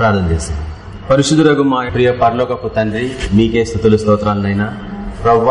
ప్రార్థన చేస్తాం పరిశుద్ధురగు మా ప్రియ పరలోకపు తండ్రి మీకే స్థుతులు స్తోత్రాలనైనా. ప్రవ్వ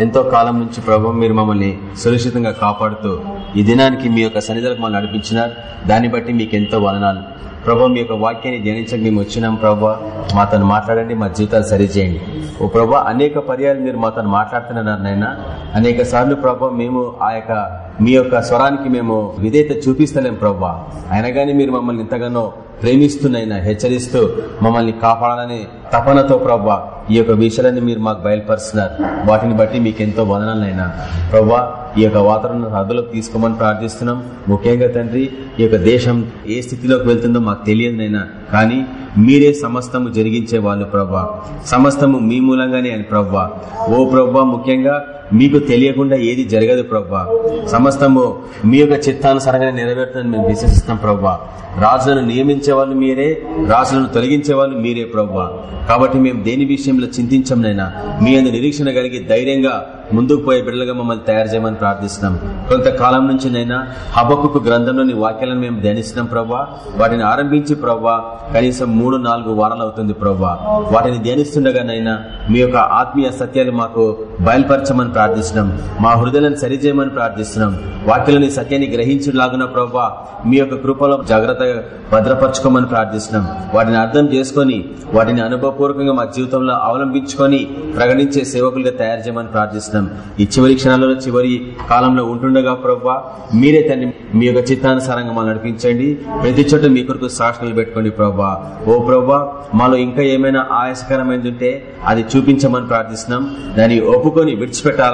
ఎంతో కాలం నుంచి ప్రభు మీరు మమ్మల్ని సురక్షితంగా కాపాడుతూ ఈ దినానికి మీ యొక్క సన్నిధులకు మమ్మల్ని నడిపించినారు. దాన్ని బట్టి మీకు ఎంతో వదనాలు. ప్రభా మీ యొక్క వాక్యాన్ని ధ్యానించక మేము వచ్చినాం ప్రభా. మాతో మాట్లాడండి మా జీవితాలు సరిచేయండి. ఓ ప్రభా అనేక పర్యాలు మీరు మాతో మాట్లాడుతున్నారు నైనా అనేక సార్లు ప్రభా మేము ఆ యొక్క మీ యొక్క స్వరానికి మేము విధేయత చూపిస్తలేం ప్రభా. అయినా కానీ మీరు మమ్మల్ని ఇంతగానో ప్రేమిస్తున్నైనా హెచ్చరిస్తూ మమ్మల్ని కాపాడాలని తపనతో ప్రభా ఈ యొక్క విషయాలన్నీ మీరు మాకు బయలుపరుస్తున్నారు. వాటిని బట్టి మీకు ఎంతో వదనాలైనా ప్రభా ఈ యొక్క వాతావరణ అదులోకి తీసుకోమని ప్రార్థిస్తున్నాం. ముఖ్యంగా తండ్రి ఈ యొక్క దేశం ఏ స్థితిలోకి వెళ్తుందో మాకు తెలియదునైనా కానీ మీరే సమస్తము జరిగించే వాళ్ళు ప్రభా. సమస్తము మీ మూలంగానే అని ప్రభా. ఓ ప్రవ్వా ముఖ్యంగా మీకు తెలియకుండా ఏది జరగదు ప్రవ్వా సమస్తము మీ యొక్క చిత్తానుసారంగా నెరవేరుతుందని మేము విశ్వసిస్తాం ప్రభా. రాజులను నియమించే వాళ్ళు మీరే రాజులను తొలగించే వాళ్ళు మీరే ప్రవ్వా కాబట్టి మేము దేని విషయంలో చింతించంనైనా మీ అందు నిరీక్షణ కలిగి ధైర్యంగా ముందుకు పోయే బిడ్డలుగా మమ్మల్ని తయారు చేయమని ప్రార్థిస్తున్నాం. కొంతకాలం నుంచి నైనా హబక్కు గ్రంథంలోని వాక్యాలను మేము ధ్యానిస్తున్నాం ప్రభా. వాటిని ఆరంభించి ప్రవ్వా కనీసం మూడు నాలుగు వారాలు అవుతుంది ప్రభా. వాటిని ధ్యానిస్తుండగానైనా మీ యొక్క ఆత్మీయ సత్యాలు మాకు బయలుపరచమని ప్రార్థిస్తున్నాం. మా హృదయాలను సరిచేయమని ప్రార్థిస్తున్నాం. వాక్యలని సత్యాన్ని గ్రహించలాగున ప్రభా మీ యొక్క కృపలో జాగ్రత్తగా భద్రపరచుకోమని ప్రార్థిస్తున్నాం. వాటిని అర్థం చేసుకొని వాటిని అనుభవపూర్వకంగా మా జీవితంలో అవలంబించుకొని ప్రకటించే సేవకులుగా తయారు చేయమని ప్రార్థిస్తున్నాం. ఈ చివరి క్షణాలలో చివరి కాలంలో ఉంటుండగా ప్రభా మీరే తన్ని మీ యొక్క చిత్తానుసారంగా మా నడిపించండి. ప్రతి చోట మీ కొరకు సాక్షులు పెట్టుకోండి ప్రభా. ఓ ప్రభా మాలో ఇంకా ఏమైనా ఆయాసకరమైనది ఉంటే అది చూపించమని ప్రార్థిస్తున్నాం. దాన్ని ఒప్పుకొని విడిచిపెట్టాలి.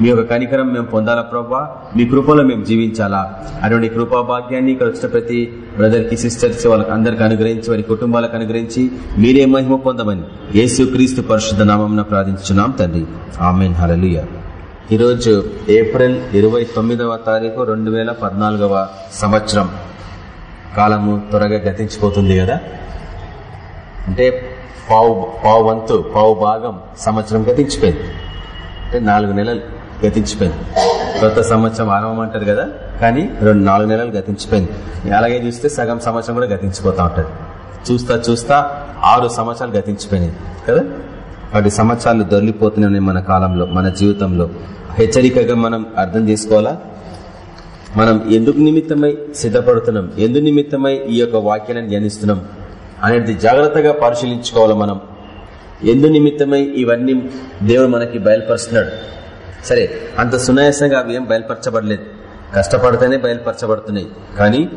మీ యొక్క కనికరం మేము పొందాలా ప్రభావ మీ కృపలో మేము జీవించాలా? అటువంటి కృపాభాగ్యాన్ని ఇక్కడ వచ్చిన ప్రతి బ్రదర్కి సిస్టర్స్ వాళ్ళకి అందరికి అనుగ్రహించి వారి కుటుంబాలకు అనుగ్రహించి మీరే మహిమ పొందమని యేసు క్రీస్తు పరిశుద్ధ నామం ప్రార్థించున్నాం తండ్రి. ఆమెన్. హలలుయ ఈరోజు ఏప్రిల్ ఇరవై తొమ్మిదవ తారీఖు రెండు వేల పద్నాలుగవ సంవత్సరం. కాలము త్వరగా గతించిపోతుంది కదా? అంటే పావు పావు వంతు పావు భాగం సంవత్సరం గతించిపోయింది. అంటే నాలుగు నెలలు గతించిపోయింది. కొత్త సంవత్సరం ఆరంభం అంటారు కదా? కానీ రెండు నాలుగు నెలలు గతించిపోయింది. అలాగే చూస్తే సగం సంవత్సరం కూడా గతించిపోతా ఉంటుంది చూస్తా చూస్తా ఆరు సంవత్సరాలు గతించిపోయినాయి. కదా? వాటి సంవత్సరాలు దొరికిపోతున్నాయి మన కాలంలో మన జీవితంలో. హెచ్చరికగా మనం అర్థం చేసుకోవాలా? మనం ఎందుకు నిమిత్తమై సిద్ధపడుతున్నాం? ఎందు నిమిత్తమై ఈ యొక్క వాక్యాలను ధ్యానిస్తున్నాం? అనేది జాగ్రత్తగా పరిశీలించుకోవాలి మనం? ఎందు నిమిత్తమై ఇవన్నీ దేవుడు మనకి బయలుపరుస్తున్నాడు. సరే అంత సునాయాసంగా అవి ఏం బయలుపరచబడలేదు. కష్టపడితేనే బయలుపరచబడుతున్నాయి. కానీ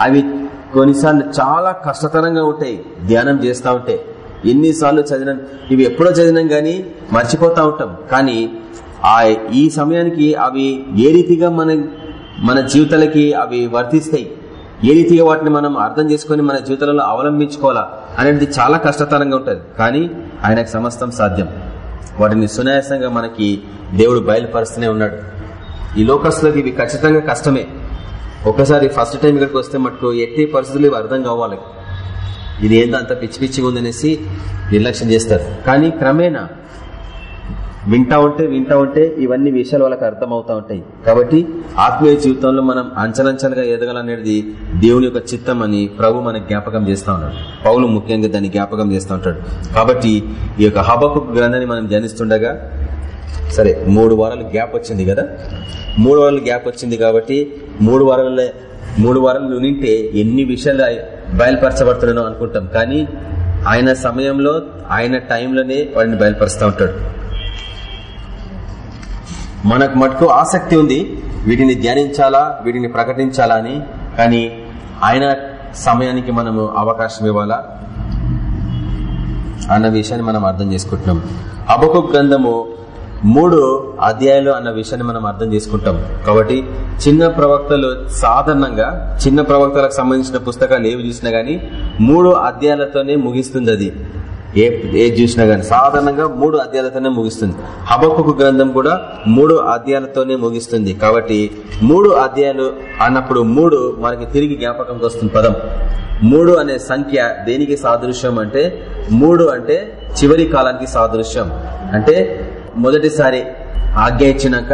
అవి కొన్నిసార్లు చాలా కష్టతరంగా ఉంటాయి. ధ్యానం చేస్తూ ఉంటే ఎన్నిసార్లు చదివిన ఇవి ఎప్పుడో చదివినాం గానీ మర్చిపోతా ఉంటాం. కానీ ఆ ఈ సమయానికి అవి ఏ రీతిగా మన మన జీవితాలకి అవి వర్తిస్తాయి? ఏ రీతిగా వాటిని మనం అర్థం చేసుకుని మన జీవితాలలో అవలంబించుకోవాలా? అనేది చాలా కష్టతరంగా ఉంటుంది. కానీ ఆయనకు సమస్తం సాధ్యం. వాటిని సునాయాసంగా మనకి దేవుడు బయలుపరుస్తూనే ఉన్నాడు. ఈ లోకస్లోకి ఇవి ఖచ్చితంగా కష్టమే. ఒకసారి ఫస్ట్ టైం ఇక్కడికి వస్తే మటుకు ఎట్టి పరిస్థితులు ఇవి అర్థం కావాలి. ఇది ఏందో అంత పిచ్చి పిచ్చిగా ఉందనేసి నిర్లక్ష్యం చేస్తారు. కానీ క్రమేణా వింటా ఉంటే వింటా ఉంటే ఇవన్నీ విషయాలు వాళ్ళకి అర్థమవుతా ఉంటాయి. కాబట్టి ఆత్మీయ జీవితంలో మనం అంచలంచలుగా ఎదగాలనేది దేవుని యొక్క చిత్తం అని ప్రభు మనకు జ్ఞాపకం చేస్తా ఉన్నాడు. పౌలు ముఖ్యంగా దాన్ని జ్ఞాపకం చేస్తూ ఉంటాడు. కాబట్టి ఈ యొక్క హబకు గ్రంథాన్ని మనం ధ్యానిస్తుండగా సరే మూడు వారాలు గ్యాప్ వచ్చింది కదా? మూడు వారాలు గ్యాప్ వచ్చింది కాబట్టి మూడు వారాల మూడు వారాలు నింటే ఎన్ని విషయాలు బయలుపరచబడుతున్నానో అనుకుంటాం. కానీ ఆయన సమయంలో ఆయన టైంలోనే వాడిని బయలుపరుస్తూ ఉంటాడు. మనకు మటుకు ఆసక్తి ఉంది. వీటిని ధ్యానించాలా? వీటిని ప్రకటించాలా అని. కానీ ఆయన సమయానికి మనము అవకాశం ఇవ్వాలా? అన్న విషయాన్ని మనం అర్థం చేసుకుంటున్నాం. అబకు గ్రంథము మూడు అధ్యాయాలు అన్న విషయాన్ని మనం అర్థం చేసుకుంటాం. కాబట్టి చిన్న ప్రవక్తలు సాధారణంగా చిన్న ప్రవక్తలకు సంబంధించిన పుస్తకాలు ఏవి చూసినా గానీ మూడు అధ్యాయాలతోనే ముగిస్తుంది అది. ఏ ఏది చూసినా గానీ. సాధారణంగా మూడు అధ్యాయాలతోనే ముగిస్తుంది. హబక్కు గ్రంథం కూడా మూడు అధ్యాయాలతోనే ముగిస్తుంది. కాబట్టి మూడు అధ్యాయాలు అన్నప్పుడు మూడు మనకి తిరిగి జ్ఞాపకంకి వస్తుంది పదం. మూడు అనే సంఖ్య దేనికి సాదృశ్యం అంటే మూడు అంటే చివరి కాలానికి సాదృశ్యం. అంటే మొదటిసారి ఆజ్ఞ ఇచ్చినాక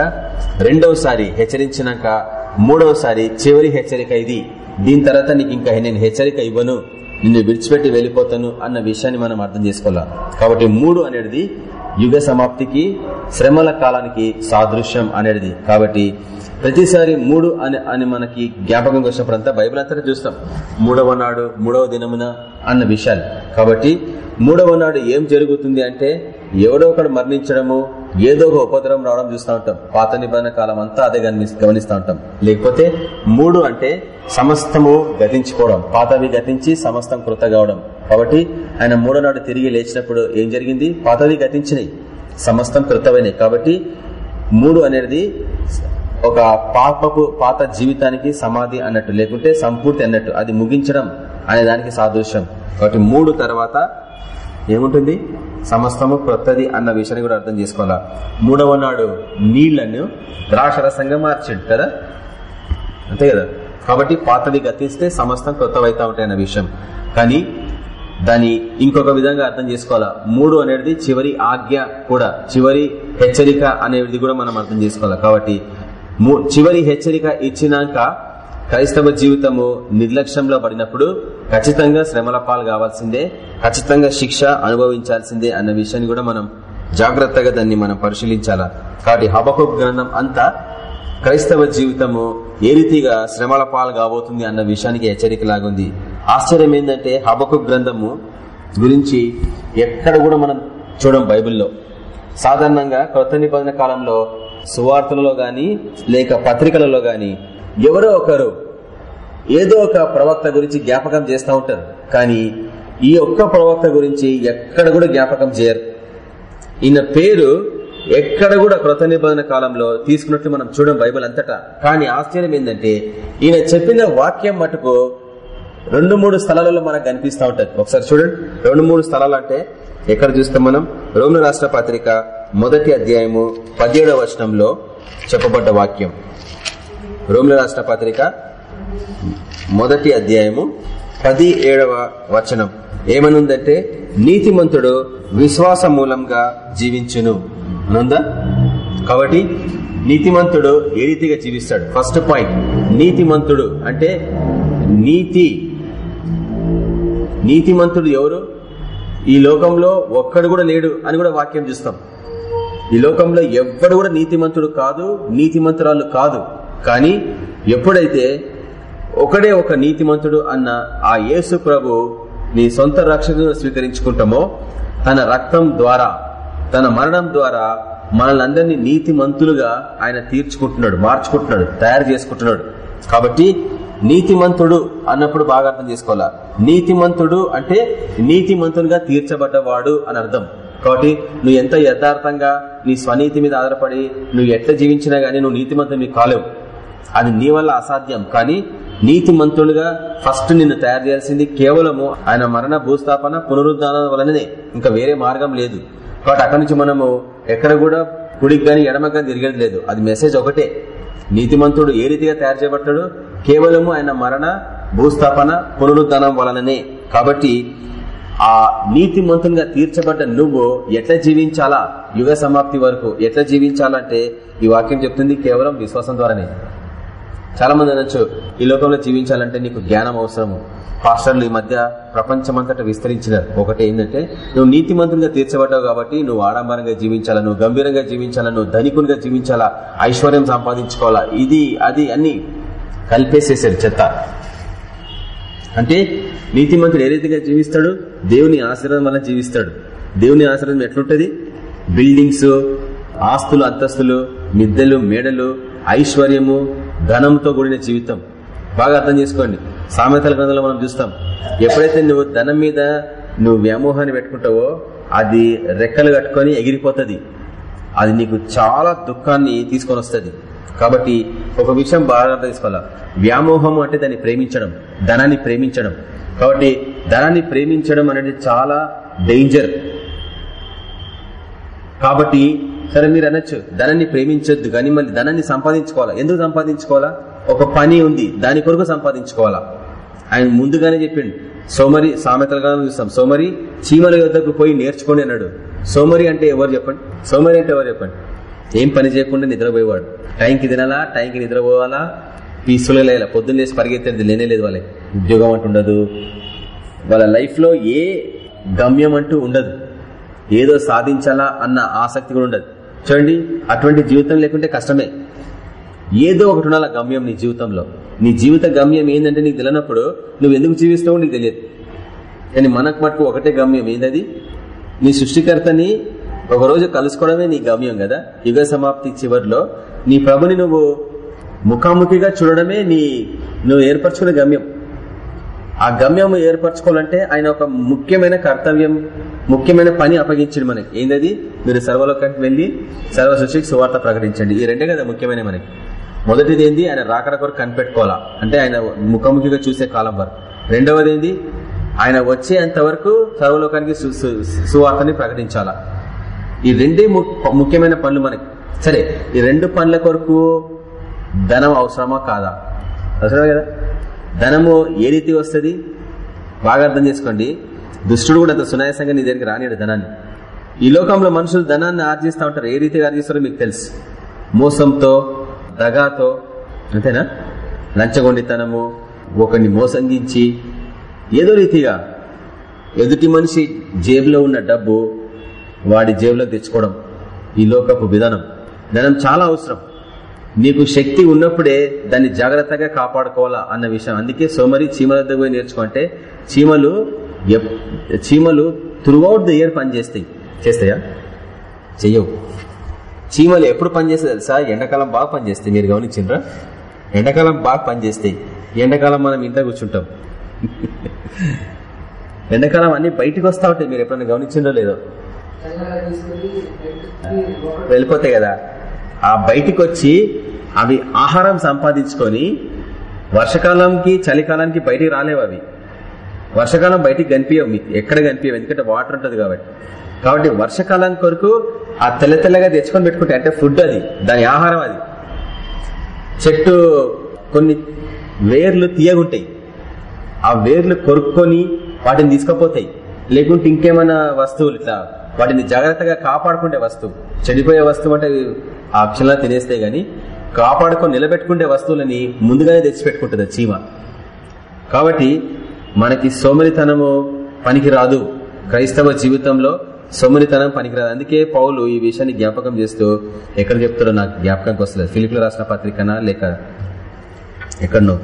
రెండవసారి హెచ్చరించినాక మూడవసారి చివరి హెచ్చరిక ఇది. దీని తర్వాత నీకు ఇంకా నేను హెచ్చరిక ఇవ్వను. నిన్ను విడిచిపెట్టి వెళ్ళిపోతాను అన్న విషయాన్ని మనం అర్థం చేసుకోవాలా? కాబట్టి మూడు అనేది యుగ సమాప్తికి శ్రమల కాలానికి సాదృశ్యం అనేది. కాబట్టి ప్రతిసారి మూడు అని అని మనకి జ్ఞాపకం వచ్చినప్పుడంతా బైబిల్ అంతా చూస్తాం. మూడవ నాడు మూడవ దినమున అన్న విషయాలు. కాబట్టి మూడవ నాడు ఏం జరుగుతుంది అంటే ఎవడో ఒకడు మరణించడము ఏదో ఒక ఉపద్రవం రావడం చూస్తూ ఉంటాం. పాత నిబంధన కాలం అంతా అదే గమనిస్తూ ఉంటాం. లేకపోతే మూడు అంటే సమస్తము గతించుకోవడం పాతవి గతించి సమస్తం కృత కావడం. కాబట్టి ఆయన మూడో నాడు తిరిగి లేచినప్పుడు ఏం జరిగింది? పాతవి గతించినాయి. సమస్తం కృతమైనవి కాబట్టి మూడు అనేది ఒక పాపపు పాత జీవితానికి సమాధి అన్నట్టు. లేకుంటే సంపూర్తి అన్నట్టు. అది ముగించడం అనే దానికి సాదృశ్యం. కాబట్టి మూడు తర్వాత ఏముంటుంది? సమస్తము క్రొత్తది అన్న విషయాన్ని కూడా అర్థం చేసుకోవాలా? మూడవ నాడు నీళ్ళను ద్రాక్షరసంగా మార్చాడు కదా? అంతే కదా? కాబట్టి పాతవి గతిస్తే సమస్తం కొత్తవైతా ఉంటాయి అన్న విషయం. కానీ దాని ఇంకొక విధంగా అర్థం చేసుకోవాలా? మూడు అనేది చివరి ఆజ్ఞ కూడా చివరి హెచ్చరిక అనేది కూడా మనం అర్థం చేసుకోవాలి? కాబట్టి చివరి హెచ్చరిక ఇచ్చినాక క్రైస్తవ జీవితము నిర్లక్ష్యంలో పడినప్పుడు ఖచ్చితంగా శ్రమల పాలు కావాల్సిందే ఖచ్చితంగా శిక్ష అనుభవించాల్సిందే అన్న విషయాన్ని కూడా మనం జాగ్రత్తగా దాన్ని మనం పరిశీలించాలా? కాబట్టి హబకు గ్రంథం అంతా క్రైస్తవ జీవితము ఏ రీతిగా శ్రమల పాలు కాబోతుంది అన్న విషయానికి హెచ్చరిక లాగుంది ఆశ్చర్యం ఏంటంటే హబకు గ్రంథము గురించి ఎక్కడ కూడా మనం చూడం బైబిల్లో. సాధారణంగా కొత్త నిబంధన కాలంలో సువార్తలలో గాని లేక పత్రికలలో గాని ఎవరో ఒకరు ఏదో ఒక ప్రవక్త గురించి జ్ఞాపకం చేస్తూ ఉంటారు. కానీ ఈ ఒక్క ప్రవక్త గురించి ఎక్కడ కూడా జ్ఞాపకం చేయరు. ఈయన పేరు ఎక్కడ కూడా కృత నిబంధన కాలంలో తీసుకున్నట్టు మనం చూడం బైబిల్ అంతటా. కానీ ఆశ్చర్యం ఏంటంటే ఈయన చెప్పిన వాక్యం మటుకు రెండు మూడు స్థలాలలో మనకు కనిపిస్తూ ఉంటుంది. ఒకసారి చూడండి. రెండు మూడు స్థలాలు అంటే ఎక్కడ చూస్తాం మనం? రోమిన రాష్ట్ర పత్రిక మొదటి అధ్యాయము పదిహేడవ వచనంలో చెప్పబడ్డ వాక్యం. రోమిల రాష్ట్ర పత్రిక మొదటి అధ్యాయము పది ఏడవ వచనం. ఏమనుందంటే నీతిమంతుడు విశ్వాస మూలంగా జీవించును. అనుందా? కాబట్టి నీతిమంతుడు ఏ రీతిగా జీవిస్తాడు? ఫస్ట్ పాయింట్ నీతిమంతుడు. అంటే నీతి. నీతిమంతుడు ఎవరు? ఈ లోకంలో ఒక్కడు కూడా లేడు అని కూడా వాక్యం చూస్తాం. ఈ లోకంలో ఎవ్వడు కూడా నీతిమంతుడు కాదు నీతిమంతురాలు కాదు. కానీ ఎప్పుడైతే ఒకడే ఒక నీతిమంతుడు అన్న ఆ యేసు ప్రభు నీ సొంత రక్షకును స్వీకరించుకుంటామో తన రక్తం ద్వారా తన మరణం ద్వారా మనల్ని నీతిమంతులుగా ఆయన తీర్చుకుంటున్నాడు మార్చుకుంటున్నాడు తయారు చేసుకుంటున్నాడు. కాబట్టి నీతిమంతుడు అన్నప్పుడు బాగా అర్థం చేసుకోవాలా? నీతిమంతుడు అంటే నీతిమంతునిగా తీర్చబడ్డవాడు అని అర్థం. కాబట్టి నువ్వు ఎంత యథార్థంగా నీ స్వనీతి మీద ఆధారపడి నువ్వు ఎట్లా జీవించినా గానీ నువ్వు నీతిమంతుని కాలేవు. అది నీ వల్ల అసాధ్యం. కానీ నీతి మంతుడుగా ఫస్ట్ నిన్ను తయారు చేయాల్సింది కేవలము ఆయన మరణ భూస్థాపన పునరుద్ధానం వలననే. ఇంకా వేరే మార్గం లేదు. కాబట్టి అక్కడి నుంచి మనము ఎక్కడ కూడా కుడికి కానీ ఎడమ కానీ తిరిగేది లేదు. అది మెసేజ్ ఒకటే. నీతిమంతుడు ఏ రీతిగా తయారు చేయబడతాడు కేవలము ఆయన మరణ భూస్థాపన పునరుద్ధానం వలననే. కాబట్టి ఆ నీతిమంతునిగా తీర్చబడ్డ నువ్వు ఎట్లా జీవించాలా? యుగ సమాప్తి వరకు ఎట్లా జీవించాలంటే ఈ వాక్యం చెప్తుంది కేవలం విశ్వాసం ద్వారానే. చాలా మంది అనొచ్చు ఈ లోకంలో జీవించాలంటే నీకు జ్ఞానం అవసరము. పాస్టర్లు ఈ మధ్య ప్రపంచమంతటా విస్తరించినారు. ఒకటి ఏంటంటే నువ్వు నీతిమంతునిగా తీర్చబడ్డావు కాబట్టి నువ్వు ఆడంబరంగా జీవించాలా నువ్వు గంభీరంగా జీవించాలా నువ్వు ధనికునిగా జీవించాలా ఐశ్వర్యం సంపాదించుకోవాలా ఇది అది అన్ని కలిపేసేసారు చెత్త. అంటే నీతిమంతుడు ఏ రీతిగా జీవిస్తాడు? దేవుని ఆశీర్వాదం వల్ల జీవిస్తాడు. దేవుని ఆశీర్వాదం ఎట్లుంటది? బిల్డింగ్స్ ఆస్తులు అంతస్తులు మిద్దెలు మేడలు ఐశ్వర్యము ధనంతో కూడిన జీవితం. బాగా అర్థం చేసుకోండి. సామెతల గ్రంథంలో మనం చూస్తాం ఎప్పుడైతే నువ్వు ధనం మీద నువ్వు వ్యామోహాన్ని పెట్టుకుంటావో అది రెక్కలు కట్టుకొని ఎగిరిపోతుంది. అది నీకు చాలా దుఃఖాన్ని తీసుకొని వస్తుంది కాబట్టి ఒక విషయం బాగా అర్థం చేసుకోవాలా? వ్యామోహం అంటే దాన్ని ప్రేమించడం ధనాన్ని ప్రేమించడం. కాబట్టి ధనాన్ని ప్రేమించడం అనేది చాలా డేంజర్. కాబట్టి సరే మీరు అనొచ్చు. ధనాన్ని ప్రేమించొద్దు కానీ మళ్ళీ ధనాన్ని సంపాదించుకోవాలా? ఎందుకు సంపాదించుకోవాలా? ఒక పని ఉంది దాని కొరకు సంపాదించుకోవాలా? ఆయన ముందుగానే చెప్పిండు. సోమరి సామెతలుగా చూస్తాం. సోమరి చీమల యుద్ధకు పోయి నేర్చుకోండి అన్నాడు. సోమరి అంటే ఎవరు చెప్పండి? సోమరి అంటే ఎవరు చెప్పండి? ఏం పని చేయకుండా నిద్రపోయేవాడు. టైంకి తినాలా? టైంకి నిద్రపోవాలా? పీస్ఫుల్గా లేలా పొద్దున్న లేసి పరిగెత్తేది లేనేలేదు లేదు వాళ్ళే ఉద్యోగం ఉండదు. వాళ్ళ లైఫ్లో ఏ గమ్యం అంటూ ఉండదు. ఏదో సాధించాలా అన్న ఆసక్తి కూడా ఉండదు. చూడండి అటువంటి జీవితం లేకుంటే కష్టమే. ఏదో ఒకటి ఉండాల గమ్యం నీ జీవితంలో. నీ జీవిత గమ్యం ఏంటంటే నీకు తెలియనప్పుడు నువ్వు ఎందుకు జీవిస్తావో నీకు తెలియదు. కానీ మనకు మటుకు ఒకటే గమ్యం ఏంటది నీ సృష్టికర్తని ఒకరోజు కలుసుకోవడమే నీ గమ్యం కదా? యుగ సమాప్తి చివరిలో నీ ప్రభుని నువ్వు ముఖాముఖిగా చూడడమే నీ నువ్వు ఏర్పరచుకునే గమ్యం. ఆ గమ్యం ఏర్పరచుకోవాలంటే ఆయన ఒక ముఖ్యమైన కర్తవ్యం ముఖ్యమైన పని అప్పగించండి మనకి. ఏంటది మీరు సర్వలోకానికి వెళ్ళి సర్వ సృష్టికి సువార్త ప్రకటించండి. ఈ రెండే కదా ముఖ్యమైన మనకి. మొదటిది ఏంది? ఆయన రాకడ కొరకు కనిపెట్టుకోవాలా? అంటే ఆయన ముఖాముఖిగా చూసే కాలం వరకు. రెండవది ఏంది? ఆయన వచ్చేంత వరకు సర్వలోకానికి సువార్తని ప్రకటించాలా? ఈ రెండే ముఖ్యమైన పనులు మనకి. సరే ఈ రెండు పనుల కొరకు ధనం అవసరమా కాదా? అవసరమే కదా? ధనము ఏ రీతి వస్తుంది? బాగా అర్థం చేసుకోండి. దుష్టుడు కూడా అంత సునాయాసంగా నీ దగ్గరికి రానిడు ధనాన్ని. ఈ లోకంలో మనుషులు ధనాన్ని ఆర్జిస్తూ ఉంటారు. ఏ రీతిగా ఆర్జిస్తారో మీకు తెలుసు. మోసంతో దగాతో అంతేనా? లంచగొండితనము ఒకరిని మోసంగించి ఏదో రీతిగా ఎదుటి మనిషి జేబులో ఉన్న డబ్బు వాడి జేబులో తెచ్చుకోవడం ఈ లోకపు విధానం. ధనం చాలా అవసరం. నీకు శక్తి ఉన్నప్పుడే దాన్ని జాగ్రత్తగా కాపాడుకోవాలా అన్న విషయం. అందుకే సోమరి చీమల దగ్గర పోయి నేర్చుకుంటే చీమలు చీమలు త్రూఅవుట్ ద ఇయర్ పనిచేస్తాయి. చేస్తాయా? చెయ్యవు. చీమలు ఎప్పుడు పనిచేస్తాయి తెలుసా? ఎండాకాలం బాగా పనిచేస్తాయి. మీరు గమనించిండ్రా? ఎండాకాలం బాగా పనిచేస్తాయి. ఎండాకాలం మనం ఇంట్లో కూర్చుంటాం. ఎండాకాలం అన్ని బయటకు వస్తా ఉంటాయి. మీరు ఎప్పుడైనా గమనించిందో లేదో? వెళ్ళిపోతాయి కదా. ఆ బయటికి వచ్చి అవి ఆహారం సంపాదించుకొని వర్షకాలంకి చలికాలానికి బయటికి రాలేవు అవి. వర్షకాలం బయటికి కనిపించవు. మీకు ఎక్కడ కనిపించవు? ఎందుకంటే వాటర్ ఉంటుంది కాబట్టి. కాబట్టి వర్షకాలం కొరకు ఆ తెల్ల తెల్లగా తెచ్చుకొని పెట్టుకుంటాయి అంటే ఫుడ్ అది. దాని ఆహారం అది. చెట్టు కొన్ని వేర్లు తీయగుంటాయి. ఆ వేర్లు కొరుక్కొని వాటిని తీసుకుపోతాయి. లేకుంటే ఇంకేమైనా వస్తువులు ఇట్లా వాటిని జాగ్రత్తగా కాపాడుకుంటే వస్తువు. చెడిపోయే వస్తువు అంటే ఆ అక్షలా తినేస్తే గాని కాపాడుకొని నిలబెట్టుకుంటే వస్తువులని ముందుగానే తెచ్చిపెట్టుకుంటుంది చీమ. కాబట్టి మనకి సోమరితనము పనికిరాదు. క్రైస్తవ జీవితంలో సోమరితనం పనికిరాదు. అందుకే పౌలు ఈ విషయాన్ని జ్ఞాపకం చేస్తూ ఎక్కడ చెప్తారో నాకు జ్ఞాపకంకి వస్తలేదు. ఫిలిపిలో రాసిన పత్రికనా లేక ఎక్కడనో.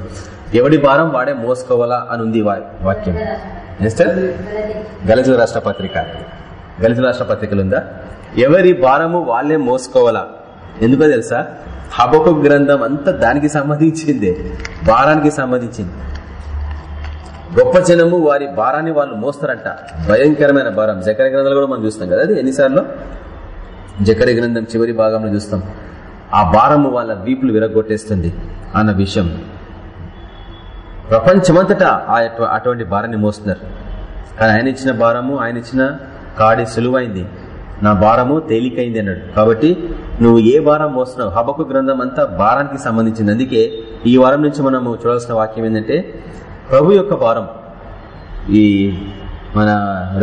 ఎవడి భారం వాడే మోసుకోవాలా అని ఉంది వాక్యం. నెక్స్ట్ గలితుల రాష్ట్ర పత్రిక. గలితుల రాష్ట్ర పత్రికలు ఉందా ఎవరి భారము వాళ్ళే మోసుకోవాలా? ఎందుకో తెలుసా? హబకు గ్రంథం అంతా దానికి సంబంధించిందే. భారానికి సంబంధించింది. గొప్ప జనము వారి భారాన్ని వాళ్ళు మోస్తారంట. భయంకరమైన భారం. జకర గ్రంథాలు కూడా మనం చూస్తాం కదా అది ఎన్నిసార్లు? జకర గ్రంథం చివరి భాగంలో చూస్తాం. ఆ భారము వాళ్ళ వీపులు విరగొట్టేస్తుంది అన్న విషయం. ప్రపంచమంతటా అటువంటి భారాన్ని మోస్తున్నారు. కానీ ఆయన ఇచ్చిన భారము ఆయన ఇచ్చిన కాడి సులువైంది. నా భారము తేలికైంది అన్నాడు. కాబట్టి నువ్వు ఏ భారం మోస్తున్నావు? హబకు గ్రంథం అంతా భారానికి సంబంధించింది అందుకే ఈ వారం నుంచి మనము చూడాల్సిన వాక్యం ఏంటంటే ప్రభు యొక్క భారం. ఈ మన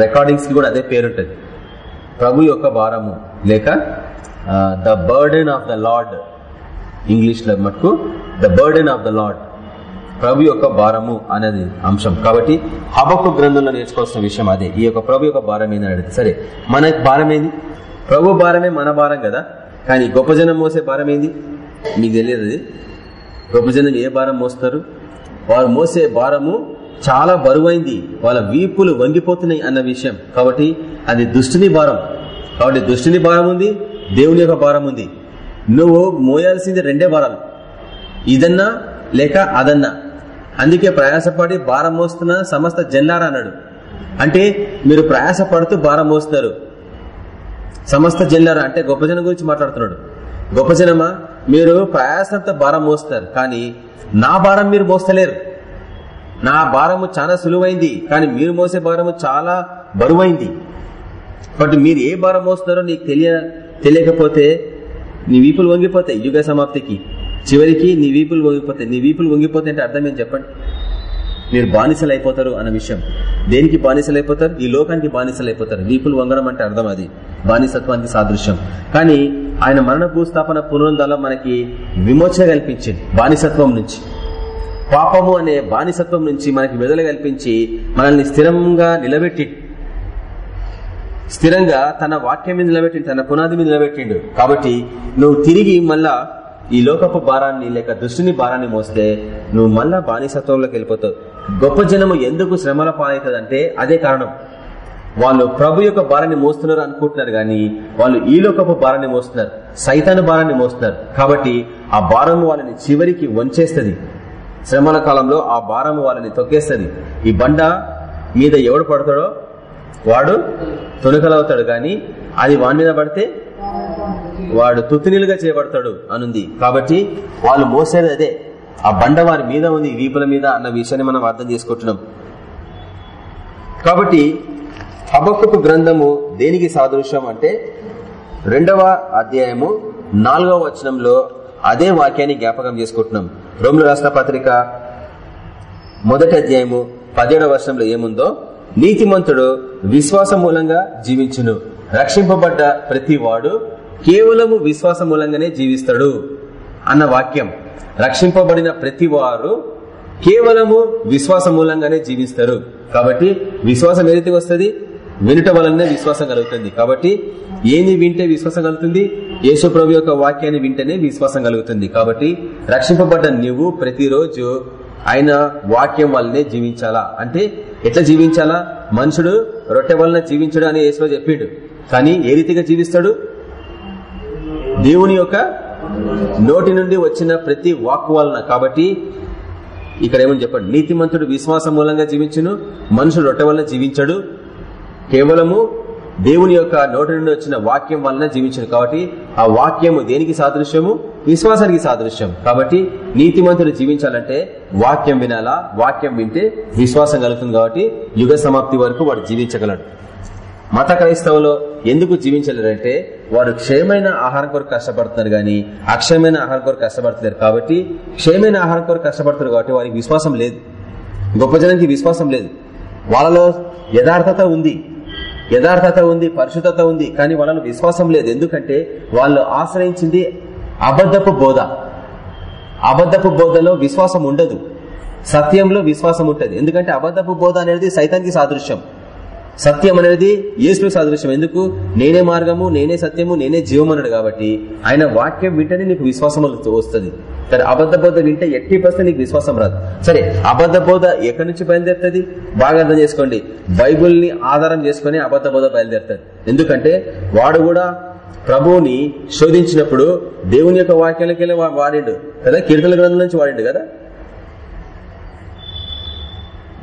రికార్డింగ్స్ కూడా అదే పేరుంటది. ప్రభు యొక్క భారము. లేక the burden of the lord ఇంగ్లీష్లో మటుకు the burden of the lord ప్రభు యొక్క భారము అనేది అంశం. కాబట్టి హబకు గ్రంథంలో నేర్చుకోవాల్సిన విషయం అదే. ఈ యొక్క ప్రభు యొక్క భారం ఏందని సరే మన భారం ఏంది ప్రభు భారమే మన భారం కదా? కానీ గొప్ప జనం మోసే భారం ఏంది? మీకు తెలియదు అది. గొప్ప జనం ఏ భారం మోస్తారు? వారు మోసే భారము చాలా బరువైంది. వాళ్ళ వీపులు వంగిపోతున్నాయి అన్న విషయం. కాబట్టి అది దుష్టిని భారం. కాబట్టి దుష్టిని భారం ఉంది దేవుని యొక్క భారం ఉంది. నువ్వు మోయాల్సింది రెండే భారాలు. ఇదన్నా లేక అదన్నా. అందుకే ప్రయాసపడి భారం మోస్తున్న సమస్త జల్లారా అన్నాడు. అంటే మీరు ప్రయాసపడుతూ భారం మోస్తున్నారు సమస్త జల్లారా అంటే గొప్ప జనం గురించి మాట్లాడుతున్నాడు. గొప్ప జనమా? మీరు ప్రయాసంతో భారం మోస్తారు. కానీ నా భారం మీరు మోస్తలేరు. నా భారము చాలా సులువైంది. కానీ మీరు మోసే భారము చాలా బరువైంది. కాబట్టి మీరు ఏ భారం మోస్తున్నారో నీకు తెలియ తెలియకపోతే నీ వీపులు వంగిపోతాయి యుగ సమాప్తికి. చివరికి నీ వీపులు వంగిపోతాయి నీ వీపులు వంగిపోతే అంటే అర్థం ఏం చెప్పండి? మీరు బానిసలు అయిపోతారు అన్న విషయం. దేనికి బానిసలు అయిపోతారు ఈ లోకానికి బానిసలు అయిపోతారు వీపులు వంగడం అంటే అర్థం అది. బానిసత్వానికి సాదృశ్యం. కానీ ఆయన మరణ భూస్థాపన పునరుందాల మనకి విమోచన కల్పించింది బానిసత్వం నుంచి. పాపము అనే బానిసత్వం నుంచి మనకి విడుదల కల్పించి మనల్ని స్థిరంగా నిలబెట్టి స్థిరంగా తన వాక్యం మీద నిలబెట్టిండు తన పునాది మీద నిలబెట్టిండు. కాబట్టి నువ్వు తిరిగి మళ్ళా ఈ లోకపు భారాన్ని లేక దృష్టిని భారాన్ని మోస్తే నువ్వు మళ్ళా బానిసత్వంలోకి వెళ్ళిపోతావు. గొప్ప జనము ఎందుకు శ్రమల పాలవుతుందంటే అదే కారణం. వాళ్ళు ప్రభు యొక్క భారాన్ని మోస్తున్నారు అనుకుంటున్నారు గాని వాళ్ళు ఈ లోకపు భారాన్ని మోస్తున్నారు. సైతాను భారాన్ని మోస్తున్నారు. కాబట్టి ఆ భారం వాళ్ళని చివరికి వంచేస్తుంది. శ్రమల కాలంలో ఆ భారం వాళ్ళని తొక్కేస్తుంది. ఈ బండ మీద ఎవడు పడతాడో? వాడు తొనుకలవుతాడు గాని అది వాడి మీద పడితే వాడు తుత్తినీలుగా చేయబడతాడు అనుంది. కాబట్టి వాళ్ళు మోసేది అదే. ఆ బండ వారి మీద ఉంది వీపుల మీద అన్న విషయాన్ని మనం అర్థం చేసుకుంటున్నాం. కాబట్టి హబక్కు గ్రంథము దేనికి సాదృశ్యం అంటే రెండవ అధ్యాయము నాలుగవ వచనంలో అదే వాక్యాన్ని జ్ఞాపకం చేసుకుంటున్నాం. రోమిల రాష్ట్ర పత్రిక మొదటి అధ్యాయము పదిహేడవ వర్షంలో ఏముందో? నీతిమంతుడు విశ్వాస మూలంగా జీవించును. రక్షింపబడ్డ ప్రతి వాడు కేవలము విశ్వాస మూలంగానే జీవిస్తాడు అన్న వాక్యం. రక్షింపబడిన ప్రతి వారు కేవలము విశ్వాస మూలంగానే జీవిస్తారు. కాబట్టి విశ్వాసం ఏదైతే వస్తుంది? వినట వలనే విశ్వాసం కలుగుతుంది. కాబట్టి ఏమి వింటే విశ్వాసం కలుగుతుంది? యేసు ప్రభు యొక్క వాక్యాన్ని వింటేనే విశ్వాసం కలుగుతుంది. కాబట్టి రక్షింపబడ్డ నువ్వు ప్రతిరోజు ఆయన వాక్యం వల్లనే జీవించాలా? అంటే ఎట్లా జీవించాలా? మనుషుడు రొట్టె వలన జీవించడు అని యేసులో చెప్పిండు. కానీ ఏ రీతిగా జీవిస్తాడు? దేవుని యొక్క నోటి నుండి వచ్చిన ప్రతి వాక్ వలన. కాబట్టి ఇక్కడ ఏమని చెప్పండి? నీతిమంతుడు విశ్వాసం మూలంగా జీవించును మనుషుడు రొట్టె వలన జీవించడు. కేవలము దేవుని యొక్క నోటి నుండి వచ్చిన వాక్యం వలన జీవించడు కాబట్టి ఆ వాక్యము దేనికి సాదృశ్యము? విశ్వాసానికి సాదృశ్యం. కాబట్టి నీతిమంతుడు జీవించాలంటే వాక్యం వినాలా? వాక్యం వింటే విశ్వాసం కలుగుతుంది కాబట్టి యుగ సమాప్తి వరకు వాడు జీవించగలడు. మత క్రైస్తవులో ఎందుకు జీవించలేరంటే వారు క్షయమైన ఆహారం కొరకు కష్టపడుతున్నారు గాని అక్షయమైన ఆహారం కొరకు కష్టపడుతున్నారు కాబట్టి క్షయమైన ఆహారం కొరకు కష్టపడుతున్నారు కాబట్టి వారికి విశ్వాసం లేదు. గొప్ప జనానికి విశ్వాసం లేదు. వాళ్ళలో యథార్థత ఉంది. యథార్థత ఉంది పరిశుద్ధత ఉంది కానీ వాళ్ళలో విశ్వాసం లేదు. ఎందుకంటే వాళ్ళు ఆశ్రయించింది అబద్ధపు బోధ. అబద్ధపు బోధలో విశ్వాసం ఉండదు. సత్యంలో విశ్వాసం ఉంటుంది. ఎందుకంటే అబద్ధపు బోధ అనేది సైతానికి సాదృశ్యం. సత్యం అనేది యేసు సాదృశ్యం. ఎందుకు? నేనే మార్గము నేనే సత్యము నేనే జీవం అన్నాడు కాబట్టి ఆయన వాక్యం వింటేనే నీకు విశ్వాసం వస్తుంది. సరే అబద్ధ బోధ వింటే ఎట్టి పరిస్థితి నీకు విశ్వాసం రాదు. సరే అబద్ధ బోధ ఎక్కడి నుంచి బయలుదేరుతుంది? బాగా అర్థం చేసుకోండి. బైబుల్ని ఆధారం చేసుకుని అబద్ధ బోధ బయలుదేరుతుంది. ఎందుకంటే వాడు కూడా ప్రభువుని శోధించినప్పుడు దేవుని యొక్క వాక్యాలకెళ్ళి వాడిండు. కదా? కీర్తన గ్రంథం నుంచి వాడిండు కదా?